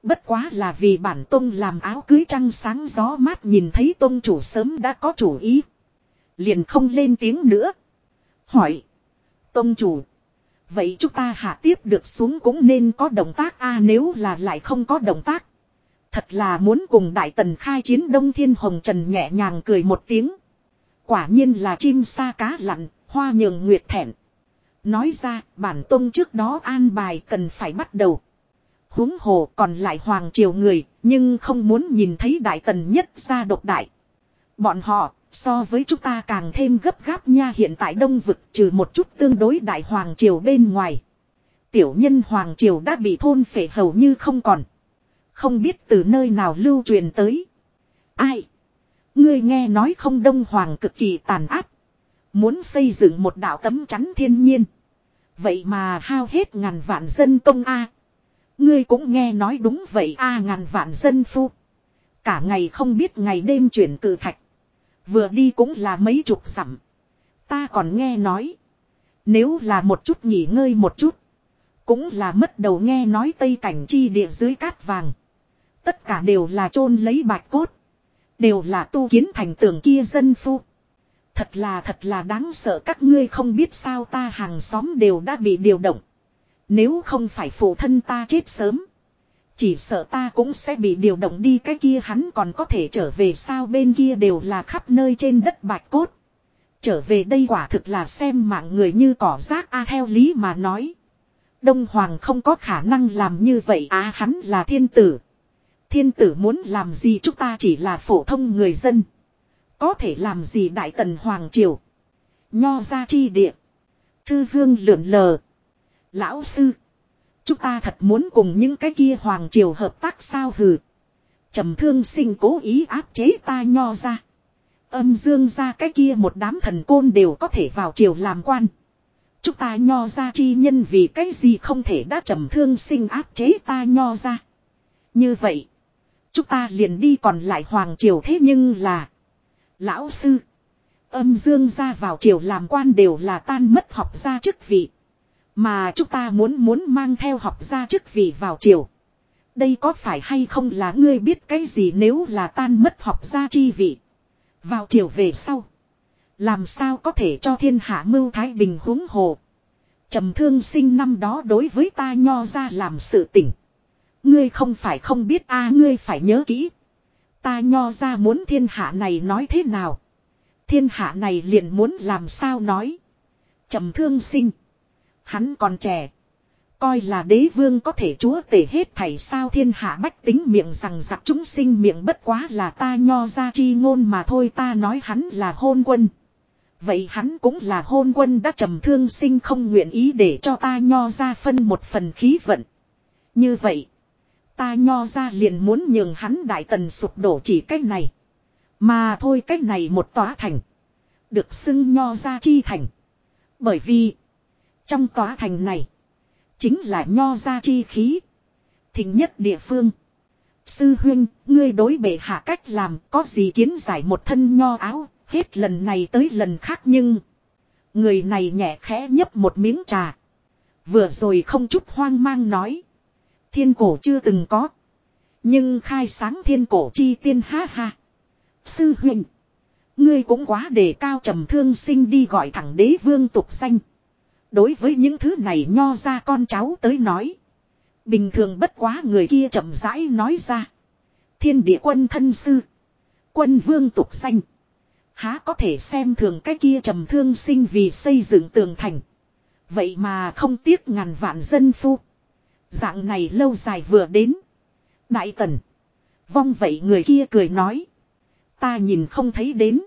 Bất quá là vì bản tông làm áo cưới trăng sáng gió mát nhìn thấy tông chủ sớm đã có chủ ý. Liền không lên tiếng nữa. Hỏi. Tông chủ. Vậy chúng ta hạ tiếp được xuống cũng nên có động tác a nếu là lại không có động tác. Thật là muốn cùng đại tần khai chiến đông thiên hồng trần nhẹ nhàng cười một tiếng. Quả nhiên là chim sa cá lặn, hoa nhường nguyệt thẹn. Nói ra, bản tông trước đó an bài cần phải bắt đầu. huống hồ còn lại hoàng triều người, nhưng không muốn nhìn thấy đại tần nhất ra độc đại. Bọn họ, so với chúng ta càng thêm gấp gáp nha hiện tại đông vực trừ một chút tương đối đại hoàng triều bên ngoài. Tiểu nhân hoàng triều đã bị thôn phệ hầu như không còn. Không biết từ nơi nào lưu truyền tới. Ai? Ngươi nghe nói không đông hoàng cực kỳ tàn áp. Muốn xây dựng một đạo tấm chắn thiên nhiên. Vậy mà hao hết ngàn vạn dân công A. Ngươi cũng nghe nói đúng vậy A ngàn vạn dân phu. Cả ngày không biết ngày đêm chuyển cử thạch. Vừa đi cũng là mấy chục sẵm. Ta còn nghe nói. Nếu là một chút nghỉ ngơi một chút. Cũng là mất đầu nghe nói tây cảnh chi địa dưới cát vàng. Tất cả đều là chôn lấy bạch cốt. Đều là tu kiến thành tường kia dân phu. Thật là thật là đáng sợ, các ngươi không biết sao ta hàng xóm đều đã bị điều động. Nếu không phải phụ thân ta chết sớm. Chỉ sợ ta cũng sẽ bị điều động đi, cái kia hắn còn có thể trở về sao bên kia đều là khắp nơi trên đất bạch cốt. Trở về đây quả thực là xem mạng người như cỏ rác a, theo lý mà nói. Đông Hoàng không có khả năng làm như vậy á hắn là thiên tử. Thiên tử muốn làm gì chúng ta chỉ là phổ thông người dân. Có thể làm gì đại tần Hoàng triều. Nho ra chi địa. Thư hương lượn lờ. Lão sư. Chúng ta thật muốn cùng những cái kia Hoàng triều hợp tác sao hừ. trầm thương sinh cố ý áp chế ta nho ra. Âm dương ra cái kia một đám thần côn đều có thể vào triều làm quan. Chúng ta nho ra chi nhân vì cái gì không thể đã trầm thương sinh áp chế ta nho ra. Như vậy. Chúng ta liền đi còn lại hoàng triều thế nhưng là. Lão sư. Âm dương ra vào triều làm quan đều là tan mất học gia chức vị. Mà chúng ta muốn muốn mang theo học gia chức vị vào triều. Đây có phải hay không là ngươi biết cái gì nếu là tan mất học gia chi vị. Vào triều về sau. Làm sao có thể cho thiên hạ mưu thái bình huống hồ. trầm thương sinh năm đó đối với ta nho ra làm sự tỉnh. Ngươi không phải không biết, a, ngươi phải nhớ kỹ. Ta nho ra muốn thiên hạ này nói thế nào. Thiên hạ này liền muốn làm sao nói. trầm thương sinh. Hắn còn trẻ. Coi là đế vương có thể chúa tể hết thảy sao thiên hạ bách tính miệng rằng giặc chúng sinh miệng bất quá là ta nho ra chi ngôn mà thôi ta nói hắn là hôn quân. Vậy hắn cũng là hôn quân đã trầm thương sinh không nguyện ý để cho ta nho ra phân một phần khí vận. Như vậy, ta nho ra liền muốn nhường hắn đại tần sụp đổ chỉ cách này. Mà thôi cách này một tòa thành. Được xưng nho ra chi thành. Bởi vì, trong tòa thành này, chính là nho ra chi khí. Thịnh nhất địa phương. Sư huynh, ngươi đối bệ hạ cách làm có gì kiến giải một thân nho áo, Hết lần này tới lần khác nhưng. Người này nhẹ khẽ nhấp một miếng trà. Vừa rồi không chút hoang mang nói. Thiên cổ chưa từng có. Nhưng khai sáng thiên cổ chi tiên ha ha. Sư huynh. Ngươi cũng quá đề cao trầm thương sinh đi gọi thẳng đế vương tục danh. Đối với những thứ này nho ra con cháu tới nói. Bình thường bất quá người kia chậm rãi nói ra. Thiên địa quân thân sư. Quân vương tục danh. Há có thể xem thường cái kia trầm thương sinh vì xây dựng tường thành. Vậy mà không tiếc ngàn vạn dân phu. Dạng này lâu dài vừa đến. Đại tần. Vong vậy người kia cười nói. Ta nhìn không thấy đến.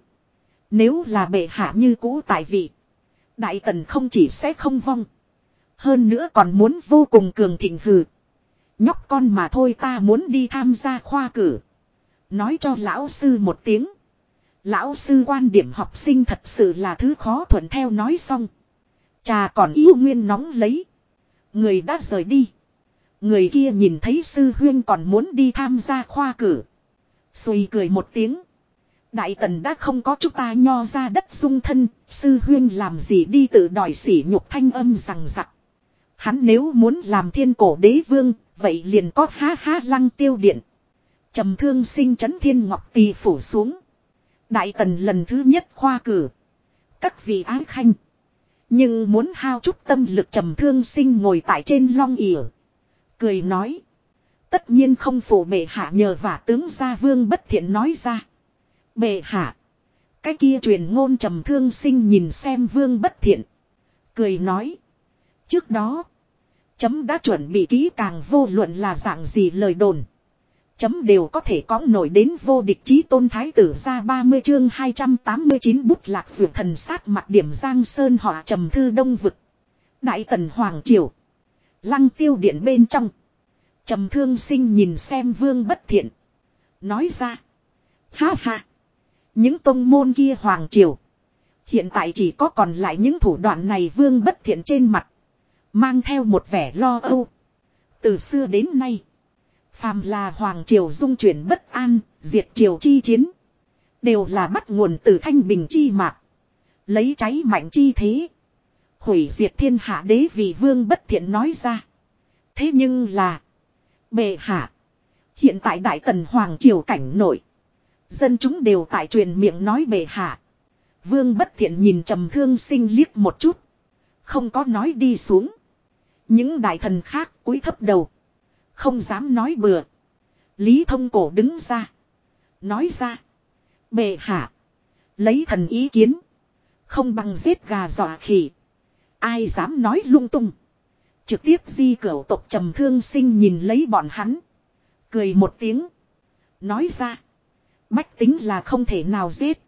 Nếu là bệ hạ như cũ tại vị. Đại tần không chỉ sẽ không vong. Hơn nữa còn muốn vô cùng cường thịnh hừ. Nhóc con mà thôi ta muốn đi tham gia khoa cử. Nói cho lão sư một tiếng. Lão sư quan điểm học sinh thật sự là thứ khó thuận theo nói xong. Trà còn yêu nguyên nóng lấy. Người đã rời đi. Người kia nhìn thấy sư huyên còn muốn đi tham gia khoa cử. Xùi cười một tiếng. Đại tần đã không có chúng ta nho ra đất dung thân, sư huyên làm gì đi tự đòi sỉ nhục thanh âm rằng rặc. Hắn nếu muốn làm thiên cổ đế vương, vậy liền có há há lăng tiêu điện. trầm thương sinh chấn thiên ngọc tỳ phủ xuống. Đại tần lần thứ nhất khoa cử. Các vị ái khanh. Nhưng muốn hao chút tâm lực trầm thương sinh ngồi tại trên long ỉa. Cười nói. Tất nhiên không phủ bệ hạ nhờ vả tướng gia vương bất thiện nói ra. Bệ hạ. Cái kia truyền ngôn trầm thương sinh nhìn xem vương bất thiện. Cười nói. Trước đó. Chấm đã chuẩn bị kỹ càng vô luận là dạng gì lời đồn. Chấm đều có thể có nổi đến vô địch chí tôn thái tử ra 30 chương 289 bút lạc vượt thần sát mặt điểm giang sơn họ trầm thư đông vực. Đại tần Hoàng Triều. Lăng tiêu điện bên trong. Trầm thương sinh nhìn xem vương bất thiện. Nói ra. Ha ha. Những tông môn kia Hoàng Triều. Hiện tại chỉ có còn lại những thủ đoạn này vương bất thiện trên mặt. Mang theo một vẻ lo âu. Từ xưa đến nay. Phàm là Hoàng Triều dung chuyển bất an, diệt triều chi chiến. Đều là bắt nguồn từ thanh bình chi mạc. Lấy cháy mạnh chi thế. Hủy diệt thiên hạ đế vì vương bất thiện nói ra. Thế nhưng là. Bệ hạ. Hiện tại Đại Tần Hoàng Triều cảnh nổi. Dân chúng đều tại truyền miệng nói bệ hạ. Vương bất thiện nhìn trầm thương sinh liếc một chút. Không có nói đi xuống. Những đại thần khác cúi thấp đầu. Không dám nói bừa. Lý thông cổ đứng ra. Nói ra. Bệ hạ. Lấy thần ý kiến. Không bằng giết gà dọa khỉ. Ai dám nói lung tung. Trực tiếp di cửu tộc trầm thương sinh nhìn lấy bọn hắn. Cười một tiếng. Nói ra. Bách tính là không thể nào giết.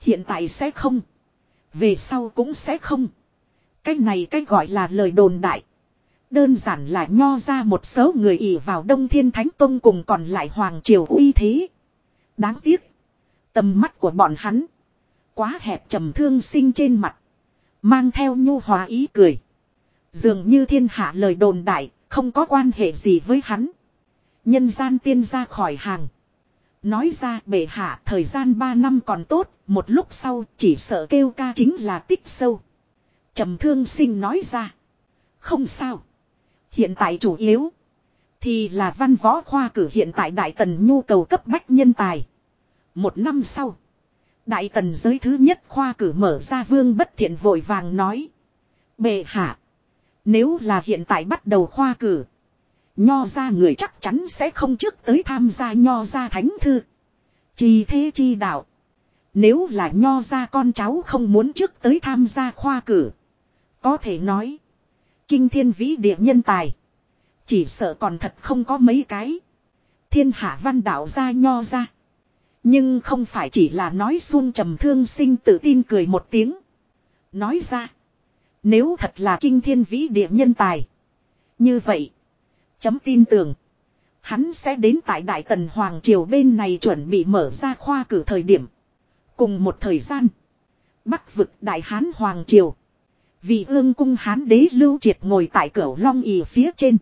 Hiện tại sẽ không. Về sau cũng sẽ không. Cái này cái gọi là lời đồn đại. Đơn giản là nho ra một số người ỉ vào Đông Thiên Thánh Tông cùng còn lại Hoàng Triều uy thế. Đáng tiếc. Tầm mắt của bọn hắn. Quá hẹp trầm thương sinh trên mặt. Mang theo nhu hòa ý cười. Dường như thiên hạ lời đồn đại, không có quan hệ gì với hắn. Nhân gian tiên ra khỏi hàng. Nói ra bệ hạ thời gian 3 năm còn tốt, một lúc sau chỉ sợ kêu ca chính là tích sâu. trầm thương sinh nói ra. Không sao. Hiện tại chủ yếu. Thì là văn võ khoa cử hiện tại đại tần nhu cầu cấp bách nhân tài. Một năm sau. Đại tần giới thứ nhất khoa cử mở ra vương bất thiện vội vàng nói. Bệ hạ. Nếu là hiện tại bắt đầu khoa cử. Nho ra người chắc chắn sẽ không trước tới tham gia nho ra thánh thư. Chi thế chi đạo. Nếu là nho ra con cháu không muốn trước tới tham gia khoa cử. Có thể nói. Kinh thiên vĩ địa nhân tài. Chỉ sợ còn thật không có mấy cái. Thiên hạ văn đạo ra nho ra. Nhưng không phải chỉ là nói xuân trầm thương sinh tự tin cười một tiếng. Nói ra. Nếu thật là kinh thiên vĩ địa nhân tài. Như vậy. Chấm tin tưởng. Hắn sẽ đến tại Đại Tần Hoàng Triều bên này chuẩn bị mở ra khoa cử thời điểm. Cùng một thời gian. Bắc vực Đại Hán Hoàng Triều. Vì ương cung Hán đế lưu triệt ngồi tại cửa long ỉ phía trên.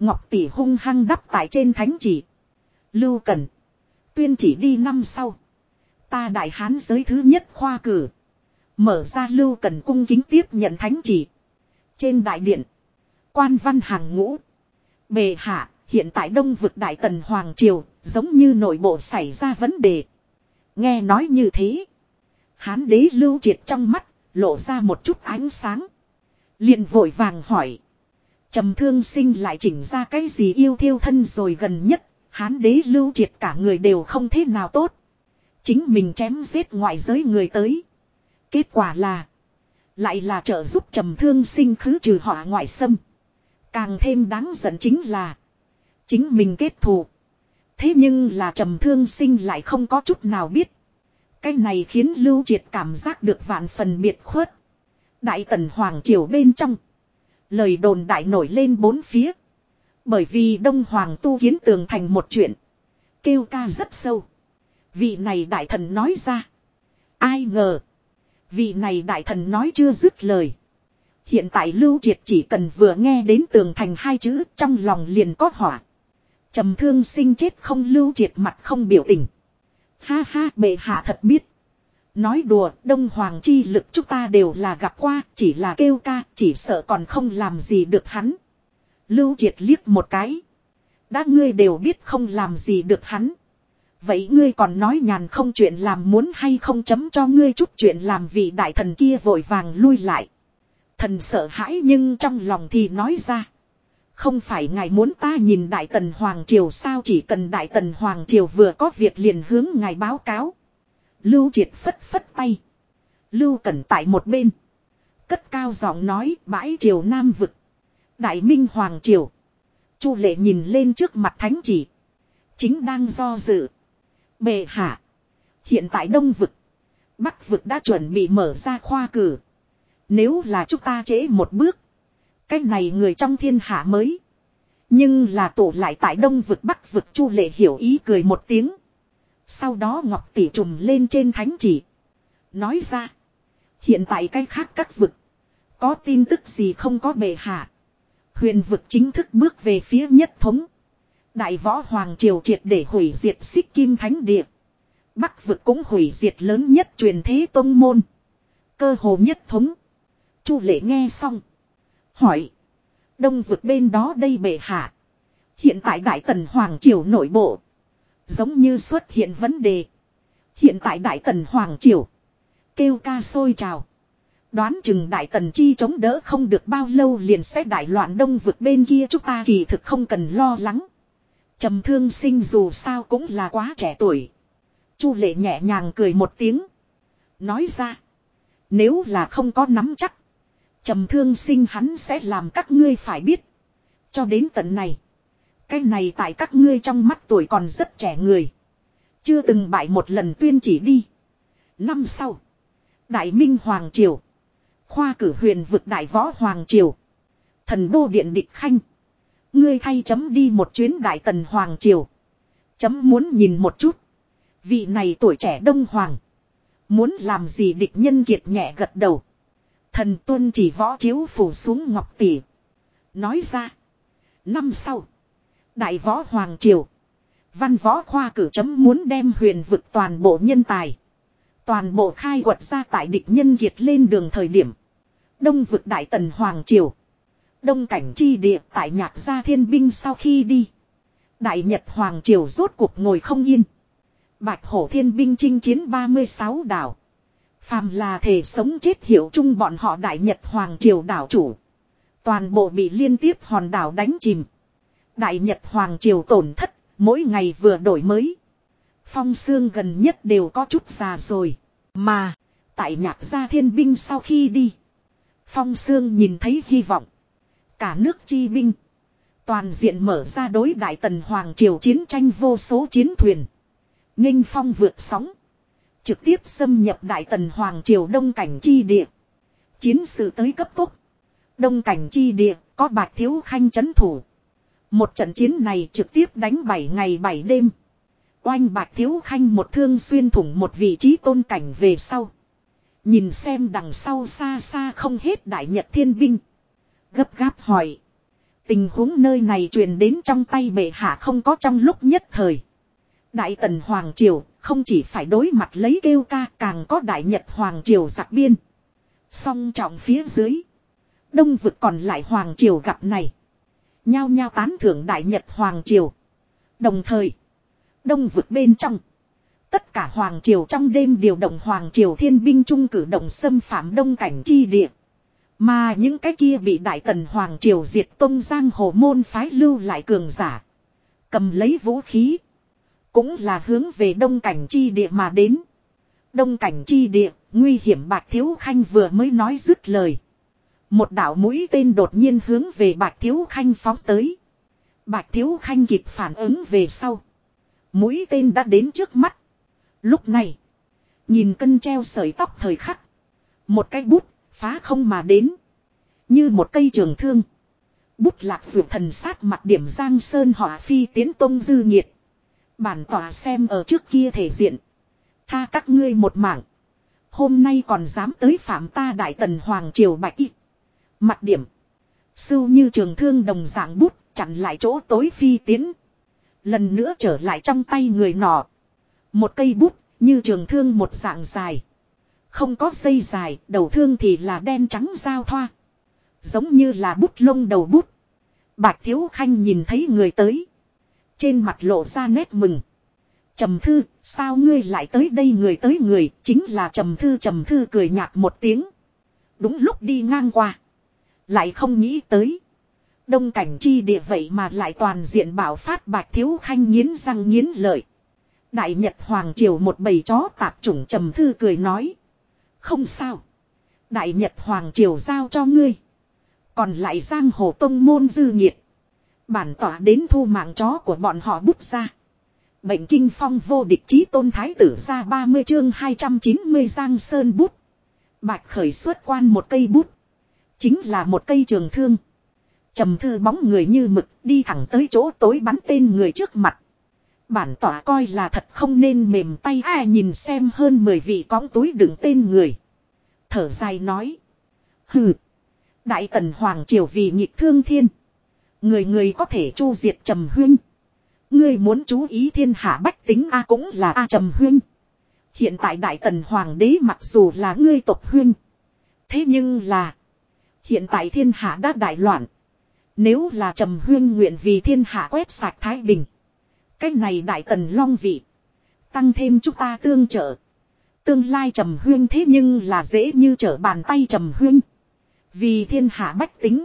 Ngọc tỷ hung hăng đắp tại trên thánh chỉ. Lưu Cần. Tuyên chỉ đi năm sau. Ta đại hán giới thứ nhất khoa cử. Mở ra lưu cần cung kính tiếp nhận thánh chỉ. Trên đại điện. Quan văn hàng ngũ. Bề hạ, hiện tại đông vực đại tần Hoàng Triều, giống như nội bộ xảy ra vấn đề. Nghe nói như thế. Hán đế lưu triệt trong mắt, lộ ra một chút ánh sáng. liền vội vàng hỏi. trầm thương sinh lại chỉnh ra cái gì yêu thiêu thân rồi gần nhất hán đế lưu triệt cả người đều không thế nào tốt. Chính mình chém giết ngoại giới người tới. Kết quả là. Lại là trợ giúp trầm thương sinh khứ trừ họ ngoại xâm. Càng thêm đáng giận chính là. Chính mình kết thù. Thế nhưng là trầm thương sinh lại không có chút nào biết. Cái này khiến lưu triệt cảm giác được vạn phần biệt khuất. Đại tần hoàng triều bên trong. Lời đồn đại nổi lên bốn phía. Bởi vì Đông Hoàng tu kiến tường thành một chuyện. Kêu ca rất sâu. Vị này đại thần nói ra. Ai ngờ. Vị này đại thần nói chưa dứt lời. Hiện tại Lưu Triệt chỉ cần vừa nghe đến tường thành hai chữ, trong lòng liền có hỏa. trầm thương sinh chết không Lưu Triệt mặt không biểu tình. Ha ha, bệ hạ thật biết. Nói đùa, Đông Hoàng chi lực chúng ta đều là gặp qua, chỉ là kêu ca, chỉ sợ còn không làm gì được hắn. Lưu triệt liếc một cái. Đã ngươi đều biết không làm gì được hắn. Vậy ngươi còn nói nhàn không chuyện làm muốn hay không chấm cho ngươi chút chuyện làm vì đại thần kia vội vàng lui lại. Thần sợ hãi nhưng trong lòng thì nói ra. Không phải ngài muốn ta nhìn Đại Tần Hoàng Triều sao chỉ cần Đại Tần Hoàng Triều vừa có việc liền hướng ngài báo cáo. Lưu triệt phất phất tay. Lưu cẩn tại một bên. Cất cao giọng nói, bãi triều Nam vực. Đại Minh Hoàng Triều. Chu lệ nhìn lên trước mặt thánh chỉ. Chính đang do dự. Bệ hạ. Hiện tại Đông Vực. Bắc Vực đã chuẩn bị mở ra khoa cử. Nếu là chúng ta trễ một bước. Cái này người trong thiên hạ mới. Nhưng là tổ lại tại Đông Vực Bắc Vực Chu lệ hiểu ý cười một tiếng. Sau đó Ngọc Tỷ trùm lên trên thánh chỉ. Nói ra. Hiện tại cái khác các vực. Có tin tức gì không có bề hạ. Huyền vực chính thức bước về phía nhất thống. Đại võ hoàng triều triệt để hủy diệt xích kim thánh địa. Bắc vực cũng hủy diệt lớn nhất truyền thế tông môn. Cơ hồ nhất thống. Chu lệ nghe xong. Hỏi. Đông vực bên đó đây bệ hạ. Hiện tại Đại Tần Hoàng Triều nội bộ. Giống như xuất hiện vấn đề. Hiện tại Đại Tần Hoàng Triều. Kêu ca sôi trào. Đoán chừng Đại Tần Chi chống đỡ không được bao lâu liền sẽ đại loạn đông vực bên kia chúng ta kỳ thực không cần lo lắng. trầm thương sinh dù sao cũng là quá trẻ tuổi. Chu lệ nhẹ nhàng cười một tiếng. Nói ra. Nếu là không có nắm chắc. trầm thương sinh hắn sẽ làm các ngươi phải biết. Cho đến tận này. Cái này tại các ngươi trong mắt tuổi còn rất trẻ người. Chưa từng bại một lần tuyên chỉ đi. Năm sau. Đại Minh Hoàng Triều. Khoa cử huyền vực Đại Võ Hoàng Triều. Thần đô điện địch khanh. Ngươi thay chấm đi một chuyến Đại Tần Hoàng Triều. Chấm muốn nhìn một chút. Vị này tuổi trẻ đông hoàng. Muốn làm gì địch nhân kiệt nhẹ gật đầu. Thần tuân chỉ võ chiếu phủ xuống ngọc tỷ. Nói ra. Năm sau. Đại võ Hoàng Triều. Văn võ khoa cử chấm muốn đem huyền vực toàn bộ nhân tài. Toàn bộ khai quật ra tại địch nhân kiệt lên đường thời điểm. Đông vực Đại Tần Hoàng Triều. Đông cảnh chi địa tại nhạc gia thiên binh sau khi đi. Đại Nhật Hoàng Triều rốt cuộc ngồi không yên. Bạch hổ thiên binh chinh chiến 36 đảo. Phàm là thể sống chết hiểu chung bọn họ Đại Nhật Hoàng Triều đảo chủ. Toàn bộ bị liên tiếp hòn đảo đánh chìm. Đại Nhật Hoàng Triều tổn thất, mỗi ngày vừa đổi mới. Phong xương gần nhất đều có chút già rồi. Mà, tại nhạc gia thiên binh sau khi đi. Phong sương nhìn thấy hy vọng. Cả nước chi binh. Toàn diện mở ra đối đại tần Hoàng Triều chiến tranh vô số chiến thuyền. nghênh phong vượt sóng. Trực tiếp xâm nhập đại tần Hoàng Triều đông cảnh chi địa. Chiến sự tới cấp tốc. Đông cảnh chi địa, có bạch thiếu khanh chấn thủ. Một trận chiến này trực tiếp đánh 7 ngày 7 đêm. Oanh bạc thiếu khanh một thương xuyên thủng một vị trí tôn cảnh về sau. Nhìn xem đằng sau xa xa không hết đại nhật thiên binh. Gấp gáp hỏi. Tình huống nơi này truyền đến trong tay bệ hạ không có trong lúc nhất thời. Đại tần Hoàng Triều không chỉ phải đối mặt lấy kêu ca càng có đại nhật Hoàng Triều giặc biên. Song trọng phía dưới. Đông vực còn lại Hoàng Triều gặp này. Nhao nhao tán thưởng Đại Nhật Hoàng Triều. Đồng thời, đông vực bên trong. Tất cả Hoàng Triều trong đêm điều động Hoàng Triều thiên binh trung cử động xâm phạm đông cảnh chi địa. Mà những cái kia bị Đại Tần Hoàng Triều diệt tông giang hồ môn phái lưu lại cường giả. Cầm lấy vũ khí. Cũng là hướng về đông cảnh chi địa mà đến. Đông cảnh chi địa, nguy hiểm bạc thiếu khanh vừa mới nói dứt lời. Một đạo mũi tên đột nhiên hướng về Bạch Thiếu Khanh phóng tới. Bạch Thiếu Khanh kịp phản ứng về sau. Mũi tên đã đến trước mắt. Lúc này. Nhìn cân treo sợi tóc thời khắc. Một cái bút phá không mà đến. Như một cây trường thương. Bút lạc vượt thần sát mặt điểm giang sơn họa phi tiến tông dư nhiệt. Bản tỏa xem ở trước kia thể diện. Tha các ngươi một mảng. Hôm nay còn dám tới phạm ta đại tần hoàng triều bạch y. Mặt điểm. Sưu như trường thương đồng dạng bút, chặn lại chỗ tối phi tiến. Lần nữa trở lại trong tay người nọ. Một cây bút như trường thương một dạng dài. Không có dây dài, đầu thương thì là đen trắng giao thoa. Giống như là bút lông đầu bút. Bạch Thiếu Khanh nhìn thấy người tới. Trên mặt lộ ra nét mừng. Trầm thư, sao ngươi lại tới đây người tới người, chính là trầm thư trầm thư cười nhạt một tiếng. Đúng lúc đi ngang qua. Lại không nghĩ tới. Đông cảnh chi địa vậy mà lại toàn diện bảo phát bạch thiếu khanh nghiến răng nghiến lợi. Đại Nhật Hoàng Triều một bầy chó tạp chủng trầm thư cười nói. Không sao. Đại Nhật Hoàng Triều giao cho ngươi. Còn lại giang hồ tông môn dư nhiệt. Bản tỏa đến thu mạng chó của bọn họ bút ra. Bệnh kinh phong vô địch chí tôn thái tử ra 30 chương 290 giang sơn bút. Bạch khởi xuất quan một cây bút. Chính là một cây trường thương. trầm thư bóng người như mực, đi thẳng tới chỗ tối bắn tên người trước mặt. Bản tỏa coi là thật không nên mềm tay ai nhìn xem hơn 10 vị cóng túi đựng tên người. Thở dài nói. Hừ. Đại tần Hoàng Triều vì nhịp thương thiên. Người người có thể chu diệt trầm huyên. Ngươi muốn chú ý thiên hạ bách tính A cũng là A trầm huyên. Hiện tại đại tần hoàng đế mặc dù là ngươi tộc huyên. Thế nhưng là. Hiện tại thiên hạ đã đại loạn. Nếu là trầm huyên nguyện vì thiên hạ quét sạch Thái Bình. Cái này đại tần long vị. Tăng thêm chúng ta tương trợ. Tương lai trầm huyên thế nhưng là dễ như trở bàn tay trầm huyên. Vì thiên hạ bách tính.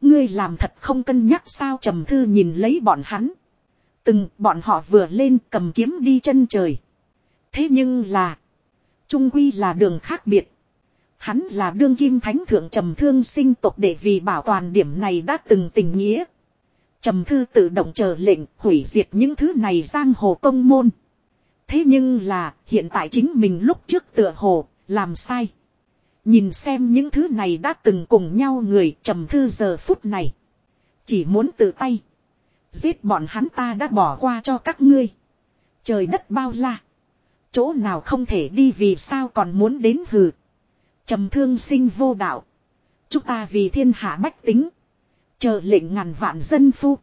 Ngươi làm thật không cân nhắc sao trầm thư nhìn lấy bọn hắn. Từng bọn họ vừa lên cầm kiếm đi chân trời. Thế nhưng là. Trung quy là đường khác biệt. Hắn là đương kim thánh thượng trầm thương sinh tộc để vì bảo toàn điểm này đã từng tình nghĩa. Trầm thư tự động chờ lệnh hủy diệt những thứ này giang hồ công môn. Thế nhưng là, hiện tại chính mình lúc trước tựa hồ, làm sai. Nhìn xem những thứ này đã từng cùng nhau người trầm thư giờ phút này. Chỉ muốn tự tay. Giết bọn hắn ta đã bỏ qua cho các ngươi. Trời đất bao la. Chỗ nào không thể đi vì sao còn muốn đến hừ. trầm thương sinh vô đạo. Chúng ta vì thiên hạ bách tính. Chờ lệnh ngàn vạn dân phu.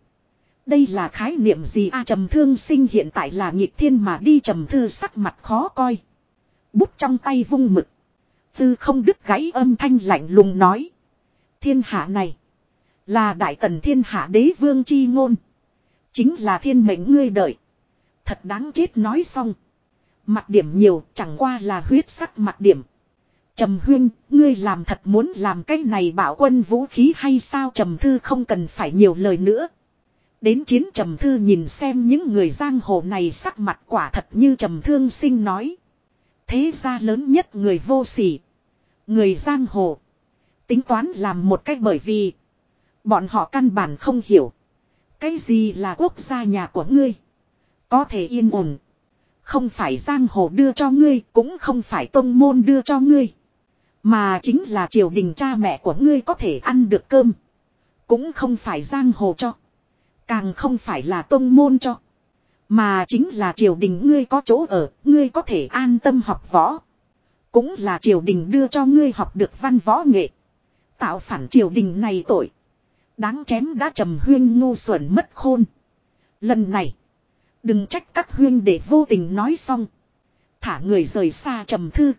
Đây là khái niệm gì a trầm thương sinh hiện tại là nghịch thiên mà đi trầm thư sắc mặt khó coi. Bút trong tay vung mực. Tư không đứt gãy âm thanh lạnh lùng nói. Thiên hạ này. Là đại tần thiên hạ đế vương chi ngôn. Chính là thiên mệnh ngươi đợi. Thật đáng chết nói xong. Mặt điểm nhiều chẳng qua là huyết sắc mặt điểm. Trầm huyên, ngươi làm thật muốn làm cái này bảo quân vũ khí hay sao trầm thư không cần phải nhiều lời nữa. Đến chiến trầm thư nhìn xem những người giang hồ này sắc mặt quả thật như trầm thương sinh nói. Thế gia lớn nhất người vô sỉ. Người giang hồ. Tính toán làm một cách bởi vì. Bọn họ căn bản không hiểu. Cái gì là quốc gia nhà của ngươi. Có thể yên ổn. Không phải giang hồ đưa cho ngươi. Cũng không phải tông môn đưa cho ngươi. Mà chính là triều đình cha mẹ của ngươi có thể ăn được cơm. Cũng không phải giang hồ cho. Càng không phải là tôn môn cho. Mà chính là triều đình ngươi có chỗ ở, ngươi có thể an tâm học võ. Cũng là triều đình đưa cho ngươi học được văn võ nghệ. Tạo phản triều đình này tội. Đáng chém đã trầm huyên ngu xuẩn mất khôn. Lần này. Đừng trách các huyên để vô tình nói xong. Thả người rời xa trầm thư.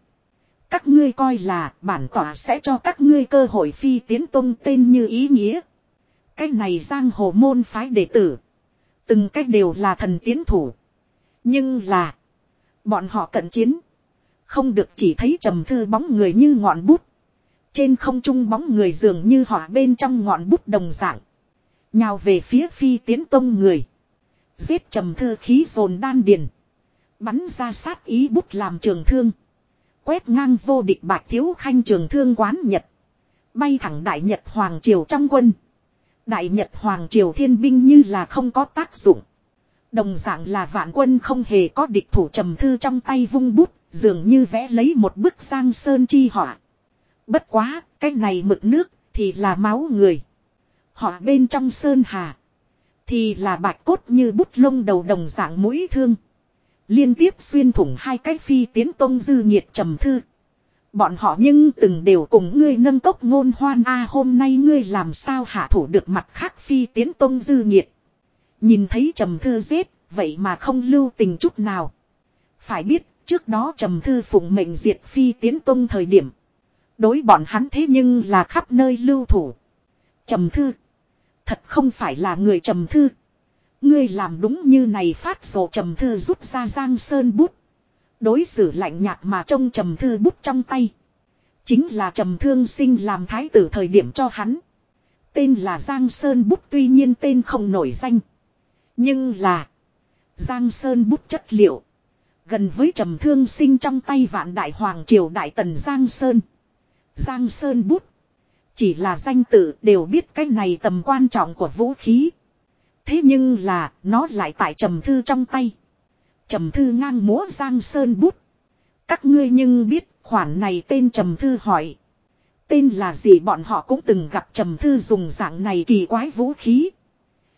Các ngươi coi là, bản tỏa sẽ cho các ngươi cơ hội phi tiến tung tên như ý nghĩa. Cái này giang hồ môn phái đệ tử. Từng cách đều là thần tiến thủ. Nhưng là. Bọn họ cận chiến. Không được chỉ thấy trầm thư bóng người như ngọn bút. Trên không trung bóng người dường như họ bên trong ngọn bút đồng dạng. Nhào về phía phi tiến tông người. Giết trầm thư khí dồn đan điền. Bắn ra sát ý bút làm trường thương. Quét ngang vô địch bạch thiếu khanh trường thương quán Nhật. Bay thẳng đại Nhật Hoàng Triều trong quân. Đại Nhật Hoàng Triều thiên binh như là không có tác dụng. Đồng dạng là vạn quân không hề có địch thủ trầm thư trong tay vung bút, dường như vẽ lấy một bức sang sơn chi họa. Bất quá, cái này mực nước, thì là máu người. Họ bên trong sơn hà, thì là bạch cốt như bút lông đầu đồng dạng mũi thương. Liên tiếp xuyên thủng hai cái phi tiến tông dư nhiệt trầm thư. Bọn họ nhưng từng đều cùng ngươi nâng cốc ngôn hoan a hôm nay ngươi làm sao hạ thủ được mặt khác phi tiến tông dư nhiệt. Nhìn thấy trầm thư giết, vậy mà không lưu tình chút nào. Phải biết, trước đó trầm thư phụng mệnh diệt phi tiến tông thời điểm. Đối bọn hắn thế nhưng là khắp nơi lưu thủ. Trầm thư. Thật không phải là người trầm thư. Ngươi làm đúng như này phát sổ trầm thư rút ra giang sơn bút. Đối xử lạnh nhạt mà trông trầm thư bút trong tay. Chính là trầm thương sinh làm thái tử thời điểm cho hắn. Tên là Giang Sơn bút tuy nhiên tên không nổi danh. Nhưng là. Giang Sơn bút chất liệu. Gần với trầm thương sinh trong tay vạn đại hoàng triều đại tần Giang Sơn. Giang Sơn bút. Chỉ là danh tự đều biết cái này tầm quan trọng của vũ khí. Thế nhưng là, nó lại tại trầm thư trong tay. Trầm thư ngang múa Giang Sơn bút. Các ngươi nhưng biết, khoản này tên Trầm thư hỏi. Tên là gì bọn họ cũng từng gặp Trầm thư dùng dạng này kỳ quái vũ khí.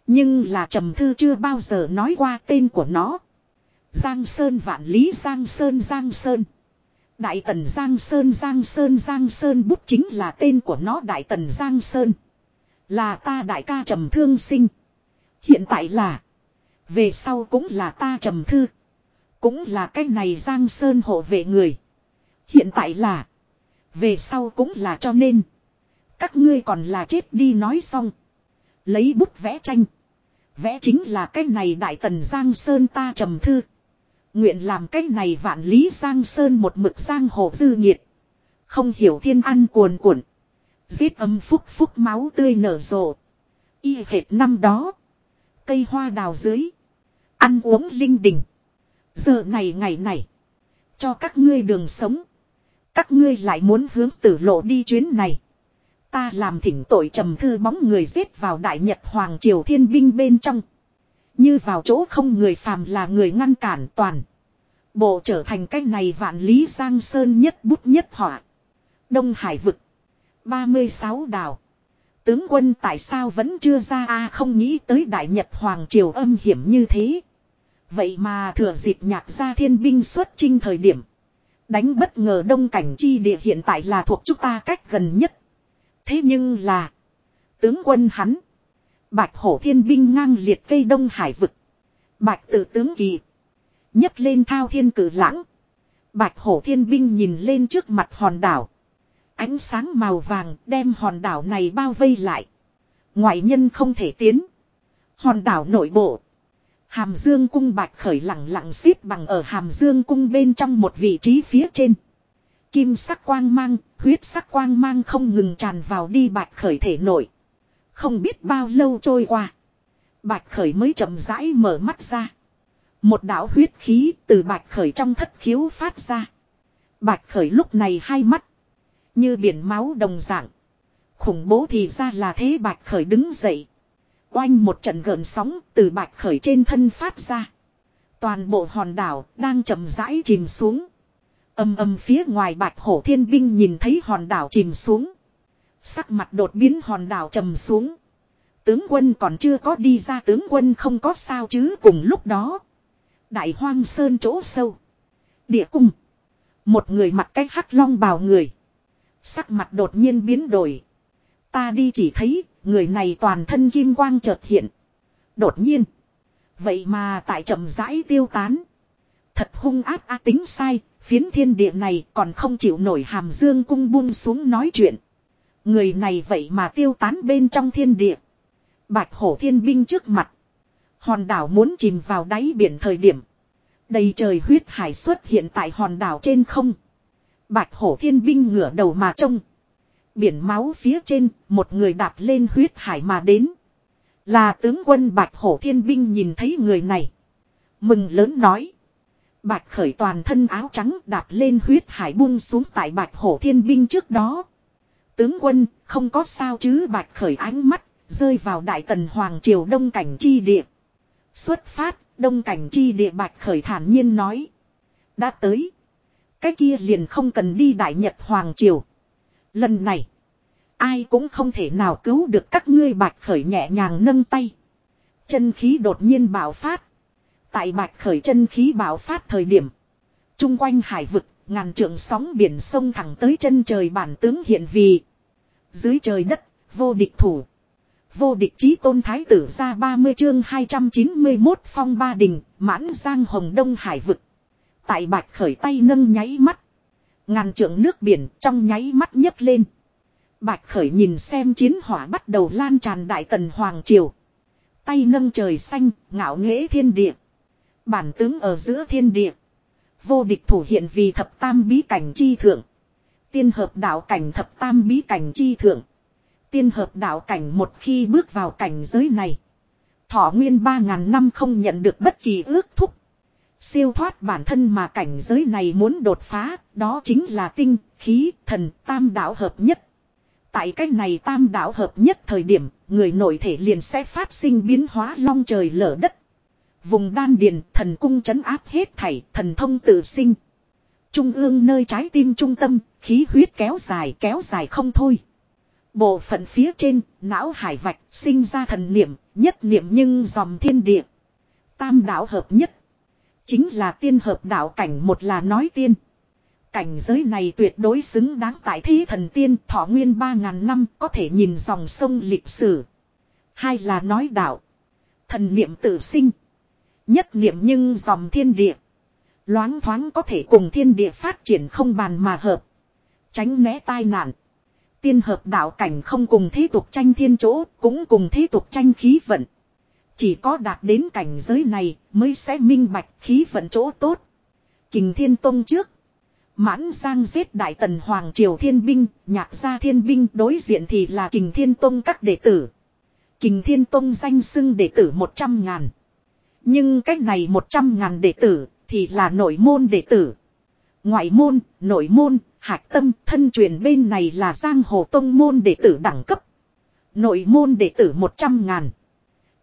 Nhưng là Trầm thư chưa bao giờ nói qua tên của nó. Giang Sơn vạn lý, Giang Sơn Giang Sơn. Đại tần Giang Sơn Giang Sơn Giang Sơn bút chính là tên của nó, Đại tần Giang Sơn. Là ta đại ca trầm thương sinh. Hiện tại là. Về sau cũng là ta trầm thư. Cũng là cái này Giang Sơn hộ vệ người. Hiện tại là. Về sau cũng là cho nên. Các ngươi còn là chết đi nói xong. Lấy bút vẽ tranh. Vẽ chính là cái này đại tần Giang Sơn ta trầm thư. Nguyện làm cái này vạn lý Giang Sơn một mực giang hồ dư nhiệt. Không hiểu thiên ăn cuồn cuộn. Giết âm phúc phúc máu tươi nở rộ. Y hệt năm đó. Cây hoa đào dưới. Ăn uống linh đình. Giờ này ngày này. Cho các ngươi đường sống. Các ngươi lại muốn hướng tử lộ đi chuyến này. Ta làm thỉnh tội trầm thư bóng người giết vào đại nhật hoàng triều thiên binh bên trong. Như vào chỗ không người phàm là người ngăn cản toàn. Bộ trở thành cách này vạn lý giang sơn nhất bút nhất họa. Đông Hải vực. 36 đảo. Tướng quân tại sao vẫn chưa ra a không nghĩ tới đại nhật hoàng triều âm hiểm như thế. Vậy mà thừa dịp nhạc gia thiên binh xuất chinh thời điểm. Đánh bất ngờ đông cảnh chi địa hiện tại là thuộc chúng ta cách gần nhất. Thế nhưng là. Tướng quân hắn. Bạch hổ thiên binh ngang liệt cây đông hải vực. Bạch tử tướng kỳ. nhấc lên thao thiên cử lãng. Bạch hổ thiên binh nhìn lên trước mặt hòn đảo. Ánh sáng màu vàng đem hòn đảo này bao vây lại. Ngoại nhân không thể tiến. Hòn đảo nội bộ. Hàm Dương cung bạch khởi lặng lặng xếp bằng ở Hàm Dương cung bên trong một vị trí phía trên. Kim sắc quang mang, huyết sắc quang mang không ngừng tràn vào đi bạch khởi thể nội. Không biết bao lâu trôi qua. Bạch khởi mới chậm rãi mở mắt ra. Một đạo huyết khí từ bạch khởi trong thất khiếu phát ra. Bạch khởi lúc này hai mắt. Như biển máu đồng dạng. Khủng bố thì ra là thế bạch khởi đứng dậy. Oanh một trận gợn sóng từ bạch khởi trên thân phát ra. Toàn bộ hòn đảo đang chậm rãi chìm xuống. Âm âm phía ngoài bạch hổ thiên binh nhìn thấy hòn đảo chìm xuống. Sắc mặt đột biến hòn đảo trầm xuống. Tướng quân còn chưa có đi ra tướng quân không có sao chứ cùng lúc đó. Đại hoang sơn chỗ sâu. Địa cung. Một người mặc cách hắc long bào người. Sắc mặt đột nhiên biến đổi. Ta đi chỉ thấy người này toàn thân kim quang chợt hiện. Đột nhiên. Vậy mà tại chậm rãi tiêu tán. Thật hung áp a tính sai, phiến thiên địa này còn không chịu nổi hàm dương cung buông xuống nói chuyện. Người này vậy mà tiêu tán bên trong thiên địa. Bạch hổ thiên binh trước mặt. Hòn đảo muốn chìm vào đáy biển thời điểm. Đầy trời huyết hải xuất hiện tại hòn đảo trên không. Bạch hổ thiên binh ngửa đầu mà trông. Biển máu phía trên, một người đạp lên huyết hải mà đến. Là tướng quân Bạch hổ thiên binh nhìn thấy người này. Mừng lớn nói. Bạch khởi toàn thân áo trắng đạp lên huyết hải buông xuống tại bạch hổ thiên binh trước đó. Tướng quân, không có sao chứ bạch khởi ánh mắt, rơi vào đại tần hoàng triều đông cảnh chi địa. Xuất phát, đông cảnh chi địa bạch khởi thản nhiên nói. Đã tới. Cái kia liền không cần đi đại nhật hoàng triều. Lần này, ai cũng không thể nào cứu được các ngươi bạch khởi nhẹ nhàng nâng tay. Chân khí đột nhiên bạo phát. Tại bạch khởi chân khí bạo phát thời điểm. Trung quanh hải vực, ngàn trượng sóng biển sông thẳng tới chân trời bản tướng hiện vì. Dưới trời đất, vô địch thủ. Vô địch chí tôn thái tử ra 30 chương 291 phong ba đình, mãn giang hồng đông hải vực. Tại bạch khởi tay nâng nháy mắt. Ngàn trượng nước biển trong nháy mắt nhấc lên. Bạch khởi nhìn xem chiến hỏa bắt đầu lan tràn đại tần hoàng triều. Tay nâng trời xanh, ngạo nghễ thiên địa. Bản tướng ở giữa thiên địa. Vô địch thủ hiện vì thập tam bí cảnh chi thượng. Tiên hợp đạo cảnh thập tam bí cảnh chi thượng. Tiên hợp đạo cảnh một khi bước vào cảnh giới này. Thọ nguyên ba ngàn năm không nhận được bất kỳ ước thúc. Siêu thoát bản thân mà cảnh giới này muốn đột phá, đó chính là tinh, khí, thần, tam đạo hợp nhất. Tại cách này tam đạo hợp nhất thời điểm, người nội thể liền sẽ phát sinh biến hóa long trời lở đất. Vùng đan điền thần cung chấn áp hết thảy thần thông tự sinh. Trung ương nơi trái tim trung tâm, khí huyết kéo dài kéo dài không thôi. Bộ phận phía trên, não hải vạch, sinh ra thần niệm, nhất niệm nhưng dòng thiên địa. Tam đạo hợp nhất. Chính là tiên hợp đạo cảnh một là nói tiên. Cảnh giới này tuyệt đối xứng đáng tại thế thần tiên thọ nguyên ba ngàn năm có thể nhìn dòng sông lịch sử. Hai là nói đạo. Thần niệm tự sinh. Nhất niệm nhưng dòng thiên địa. Loáng thoáng có thể cùng thiên địa phát triển không bàn mà hợp. Tránh né tai nạn. Tiên hợp đạo cảnh không cùng thế tục tranh thiên chỗ, cũng cùng thế tục tranh khí vận. Chỉ có đạt đến cảnh giới này mới sẽ minh bạch khí vận chỗ tốt. Kình Thiên Tông trước. Mãn Giang giết Đại Tần Hoàng Triều Thiên Binh, nhạc gia Thiên Binh đối diện thì là Kình Thiên Tông các đệ tử. Kình Thiên Tông danh xưng đệ tử 100 ngàn. Nhưng cách này 100 ngàn đệ tử thì là nội môn đệ tử. Ngoại môn, nội môn, hạch tâm, thân truyền bên này là giang hồ tông môn đệ tử đẳng cấp. Nội môn đệ tử 100 ngàn.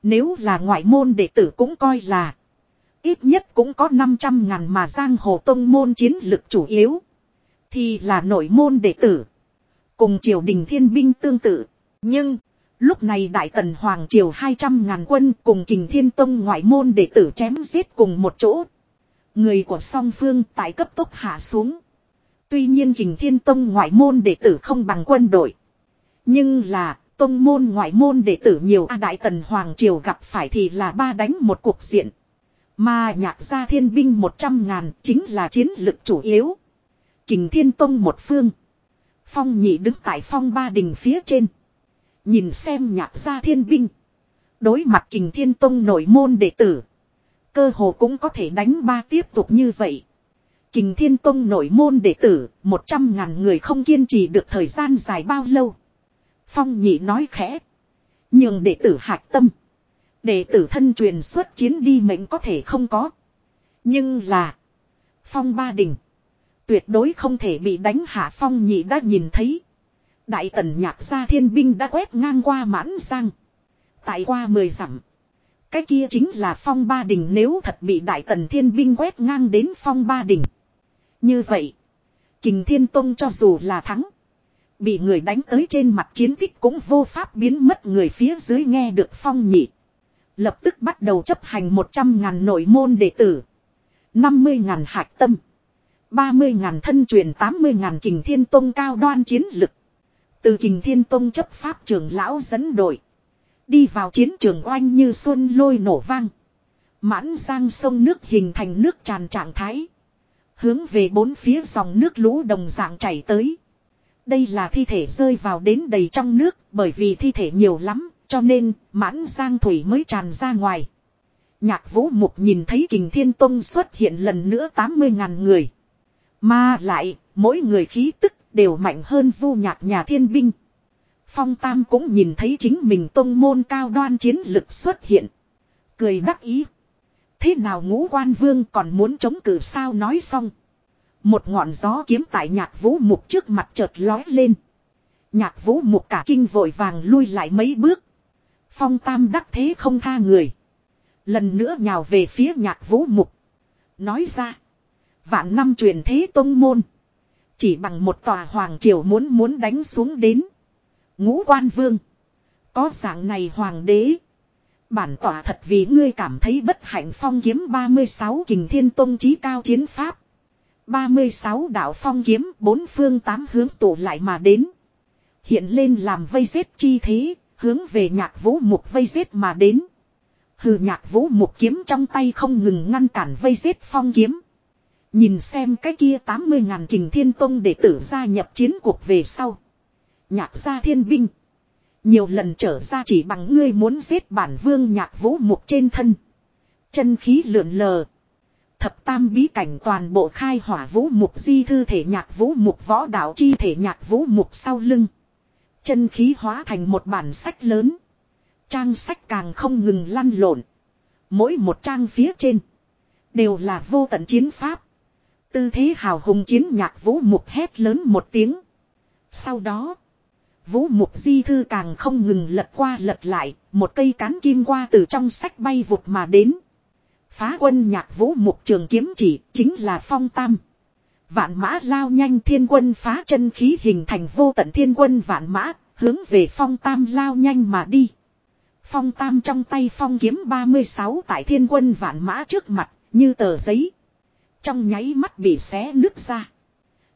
Nếu là ngoại môn đệ tử cũng coi là ít nhất cũng có 500 ngàn mà giang hồ tông môn chiến lực chủ yếu. Thì là nội môn đệ tử. Cùng triều đình thiên binh tương tự. Nhưng, lúc này đại tần hoàng triều 200 ngàn quân cùng kình thiên tông ngoại môn đệ tử chém giết cùng một chỗ. Người của song phương tại cấp tốc hạ xuống. Tuy nhiên kình thiên tông ngoại môn đệ tử không bằng quân đội. Nhưng là, tông môn ngoại môn đệ tử nhiều A Đại Tần Hoàng Triều gặp phải thì là ba đánh một cuộc diện. Mà nhạc gia thiên binh 100 ngàn chính là chiến lực chủ yếu. Kình thiên tông một phương. Phong nhị đứng tại phong ba đình phía trên. Nhìn xem nhạc gia thiên binh. Đối mặt kình thiên tông nội môn đệ tử. Cơ hồ cũng có thể đánh ba tiếp tục như vậy. Kình thiên tông nội môn đệ tử, 100 ngàn người không kiên trì được thời gian dài bao lâu. Phong nhị nói khẽ. Nhưng đệ tử hạc tâm. Đệ tử thân truyền xuất chiến đi mệnh có thể không có. Nhưng là. Phong ba đình. Tuyệt đối không thể bị đánh hạ phong nhị đã nhìn thấy. Đại tần nhạc gia thiên binh đã quét ngang qua mãn sang, Tại qua mười dặm. Cái kia chính là phong ba đình nếu thật bị đại tần thiên binh quét ngang đến phong ba đình. Như vậy. Kình thiên tông cho dù là thắng. Bị người đánh tới trên mặt chiến tích cũng vô pháp biến mất người phía dưới nghe được phong nhị. Lập tức bắt đầu chấp hành 100 ngàn nội môn đệ tử. 50 ngàn hạch tâm. 30 ngàn thân truyền 80 ngàn kình thiên tông cao đoan chiến lực. Từ kình thiên tông chấp pháp trưởng lão dẫn đội. Đi vào chiến trường oanh như xuân lôi nổ vang. Mãn giang sông nước hình thành nước tràn trạng thái. Hướng về bốn phía dòng nước lũ đồng dạng chảy tới. Đây là thi thể rơi vào đến đầy trong nước bởi vì thi thể nhiều lắm cho nên mãn giang thủy mới tràn ra ngoài. Nhạc vũ mục nhìn thấy kình thiên tông xuất hiện lần nữa 80 ngàn người. Mà lại, mỗi người khí tức đều mạnh hơn vu nhạc nhà thiên binh. Phong Tam cũng nhìn thấy chính mình tông môn cao đoan chiến lực xuất hiện. Cười đắc ý. Thế nào ngũ quan vương còn muốn chống cự sao nói xong. Một ngọn gió kiếm tại nhạc vũ mục trước mặt chợt lói lên. Nhạc vũ mục cả kinh vội vàng lui lại mấy bước. Phong tam đắc thế không tha người. Lần nữa nhào về phía nhạc vũ mục. Nói ra. Vạn năm truyền thế tông môn. Chỉ bằng một tòa hoàng triều muốn muốn đánh xuống đến. Ngũ quan vương. Có dạng này hoàng đế. Bản tỏa thật vì ngươi cảm thấy bất hạnh phong kiếm 36 kình thiên tông trí cao chiến pháp. 36 đạo phong kiếm bốn phương tám hướng tụ lại mà đến. Hiện lên làm vây giết chi thế, hướng về nhạc vũ mục vây giết mà đến. Hừ nhạc vũ mục kiếm trong tay không ngừng ngăn cản vây giết phong kiếm. Nhìn xem cái kia 80 ngàn kình thiên tông đệ tử gia nhập chiến cuộc về sau. Nhạc gia thiên binh. Nhiều lần trở ra chỉ bằng ngươi muốn giết bản vương nhạc vũ mục trên thân. Chân khí lượn lờ. Thập tam bí cảnh toàn bộ khai hỏa vũ mục di thư thể nhạc vũ mục võ đạo chi thể nhạc vũ mục sau lưng. Chân khí hóa thành một bản sách lớn. Trang sách càng không ngừng lăn lộn. Mỗi một trang phía trên. Đều là vô tận chiến pháp. Tư thế hào hùng chiến nhạc vũ mục hét lớn một tiếng. Sau đó. Vũ mục di thư càng không ngừng lật qua lật lại. Một cây cán kim qua từ trong sách bay vụt mà đến. Phá quân nhạc vũ mục trường kiếm chỉ chính là phong tam. Vạn mã lao nhanh thiên quân phá chân khí hình thành vô tận thiên quân vạn mã, hướng về phong tam lao nhanh mà đi. Phong tam trong tay phong kiếm 36 tại thiên quân vạn mã trước mặt, như tờ giấy. Trong nháy mắt bị xé nứt ra.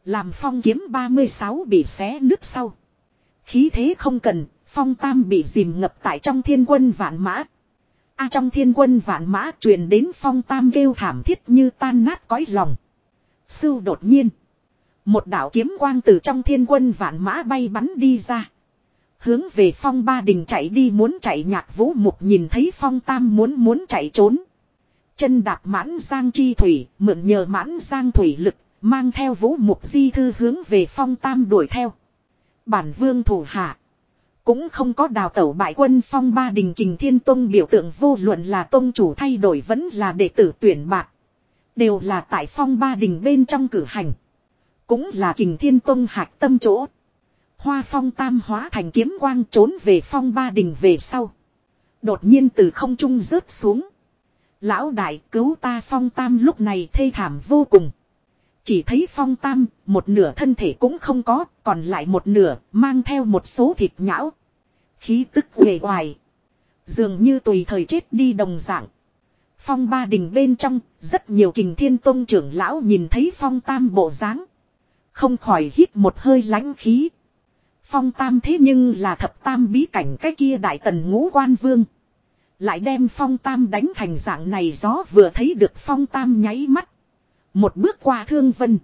Làm phong kiếm 36 bị xé nứt sau. Khí thế không cần, phong tam bị dìm ngập tại trong thiên quân vạn mã. A trong thiên quân vạn mã truyền đến phong tam kêu thảm thiết như tan nát cõi lòng. Sưu đột nhiên. Một đạo kiếm quang từ trong thiên quân vạn mã bay bắn đi ra. Hướng về phong ba đình chạy đi muốn chạy nhạc vũ mục nhìn thấy phong tam muốn muốn chạy trốn. Chân đạp mãn giang chi thủy, mượn nhờ mãn giang thủy lực, mang theo vũ mục di thư hướng về phong tam đuổi theo. Bản vương thủ hạ. Cũng không có đào tẩu bại quân phong ba đình kình thiên tông biểu tượng vô luận là tông chủ thay đổi vẫn là đệ tử tuyển bạc. Đều là tại phong ba đình bên trong cử hành. Cũng là kình thiên tông hạc tâm chỗ. Hoa phong tam hóa thành kiếm quang trốn về phong ba đình về sau. Đột nhiên từ không trung rớt xuống. Lão đại cứu ta phong tam lúc này thê thảm vô cùng. Chỉ thấy phong tam, một nửa thân thể cũng không có, còn lại một nửa, mang theo một số thịt nhão. Khí tức uể hoài Dường như tùy thời chết đi đồng dạng. Phong ba đình bên trong, rất nhiều kình thiên tôn trưởng lão nhìn thấy phong tam bộ dáng Không khỏi hít một hơi lãnh khí. Phong tam thế nhưng là thập tam bí cảnh cái kia đại tần ngũ quan vương. Lại đem phong tam đánh thành dạng này gió vừa thấy được phong tam nháy mắt. Một bước qua thương vân.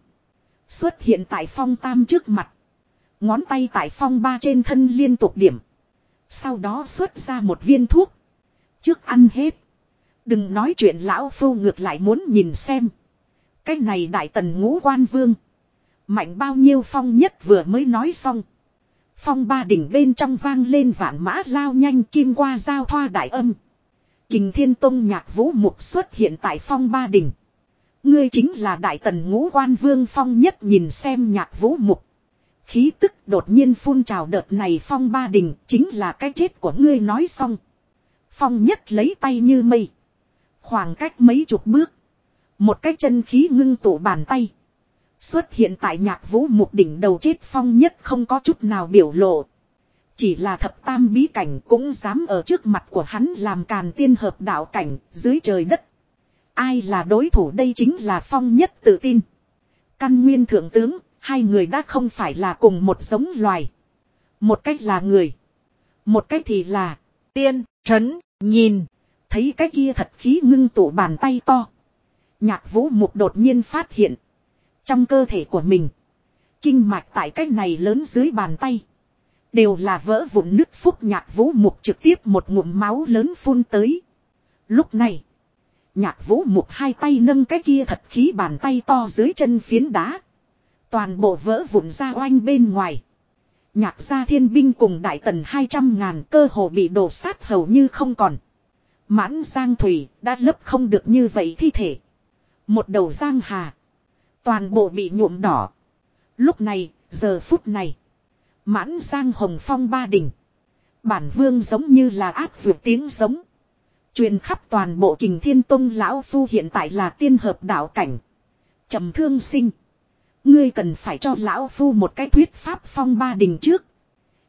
Xuất hiện tại phong tam trước mặt. Ngón tay tại phong ba trên thân liên tục điểm. Sau đó xuất ra một viên thuốc. Trước ăn hết. Đừng nói chuyện lão phu ngược lại muốn nhìn xem. Cái này đại tần ngũ quan vương. Mạnh bao nhiêu phong nhất vừa mới nói xong. Phong ba đỉnh bên trong vang lên vạn mã lao nhanh kim qua giao thoa đại âm. Kình thiên tông nhạc vũ mục xuất hiện tại phong ba đỉnh. Ngươi chính là đại tần ngũ quan vương phong nhất nhìn xem nhạc vũ mục. Khí tức đột nhiên phun trào đợt này phong ba đình chính là cái chết của ngươi nói xong. Phong nhất lấy tay như mây. Khoảng cách mấy chục bước. Một cái chân khí ngưng tụ bàn tay. Xuất hiện tại nhạc vũ mục đỉnh đầu chết phong nhất không có chút nào biểu lộ. Chỉ là thập tam bí cảnh cũng dám ở trước mặt của hắn làm càn tiên hợp đạo cảnh dưới trời đất. Ai là đối thủ đây chính là phong nhất tự tin. Căn nguyên thượng tướng, hai người đã không phải là cùng một giống loài. Một cách là người. Một cách thì là tiên, trấn, nhìn. Thấy cái kia thật khí ngưng tụ bàn tay to. Nhạc vũ mục đột nhiên phát hiện. Trong cơ thể của mình. Kinh mạch tại cách này lớn dưới bàn tay. Đều là vỡ vụn nứt phúc nhạc vũ mục trực tiếp một ngụm máu lớn phun tới. Lúc này. Nhạc vũ mục hai tay nâng cái kia thật khí bàn tay to dưới chân phiến đá. Toàn bộ vỡ vụn ra oanh bên ngoài. Nhạc gia thiên binh cùng đại tần 200 ngàn cơ hồ bị đổ sát hầu như không còn. Mãn giang thủy đã lấp không được như vậy thi thể. Một đầu giang hà. Toàn bộ bị nhuộm đỏ. Lúc này, giờ phút này. Mãn giang hồng phong ba đỉnh. Bản vương giống như là áp vượt tiếng giống. Truyền khắp toàn bộ kình thiên tông lão phu hiện tại là tiên hợp đạo cảnh. trầm thương sinh. Ngươi cần phải cho lão phu một cái thuyết pháp phong ba đình trước.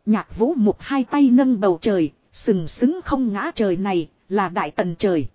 Nhạc vũ mục hai tay nâng bầu trời, sừng sững không ngã trời này, là đại tần trời.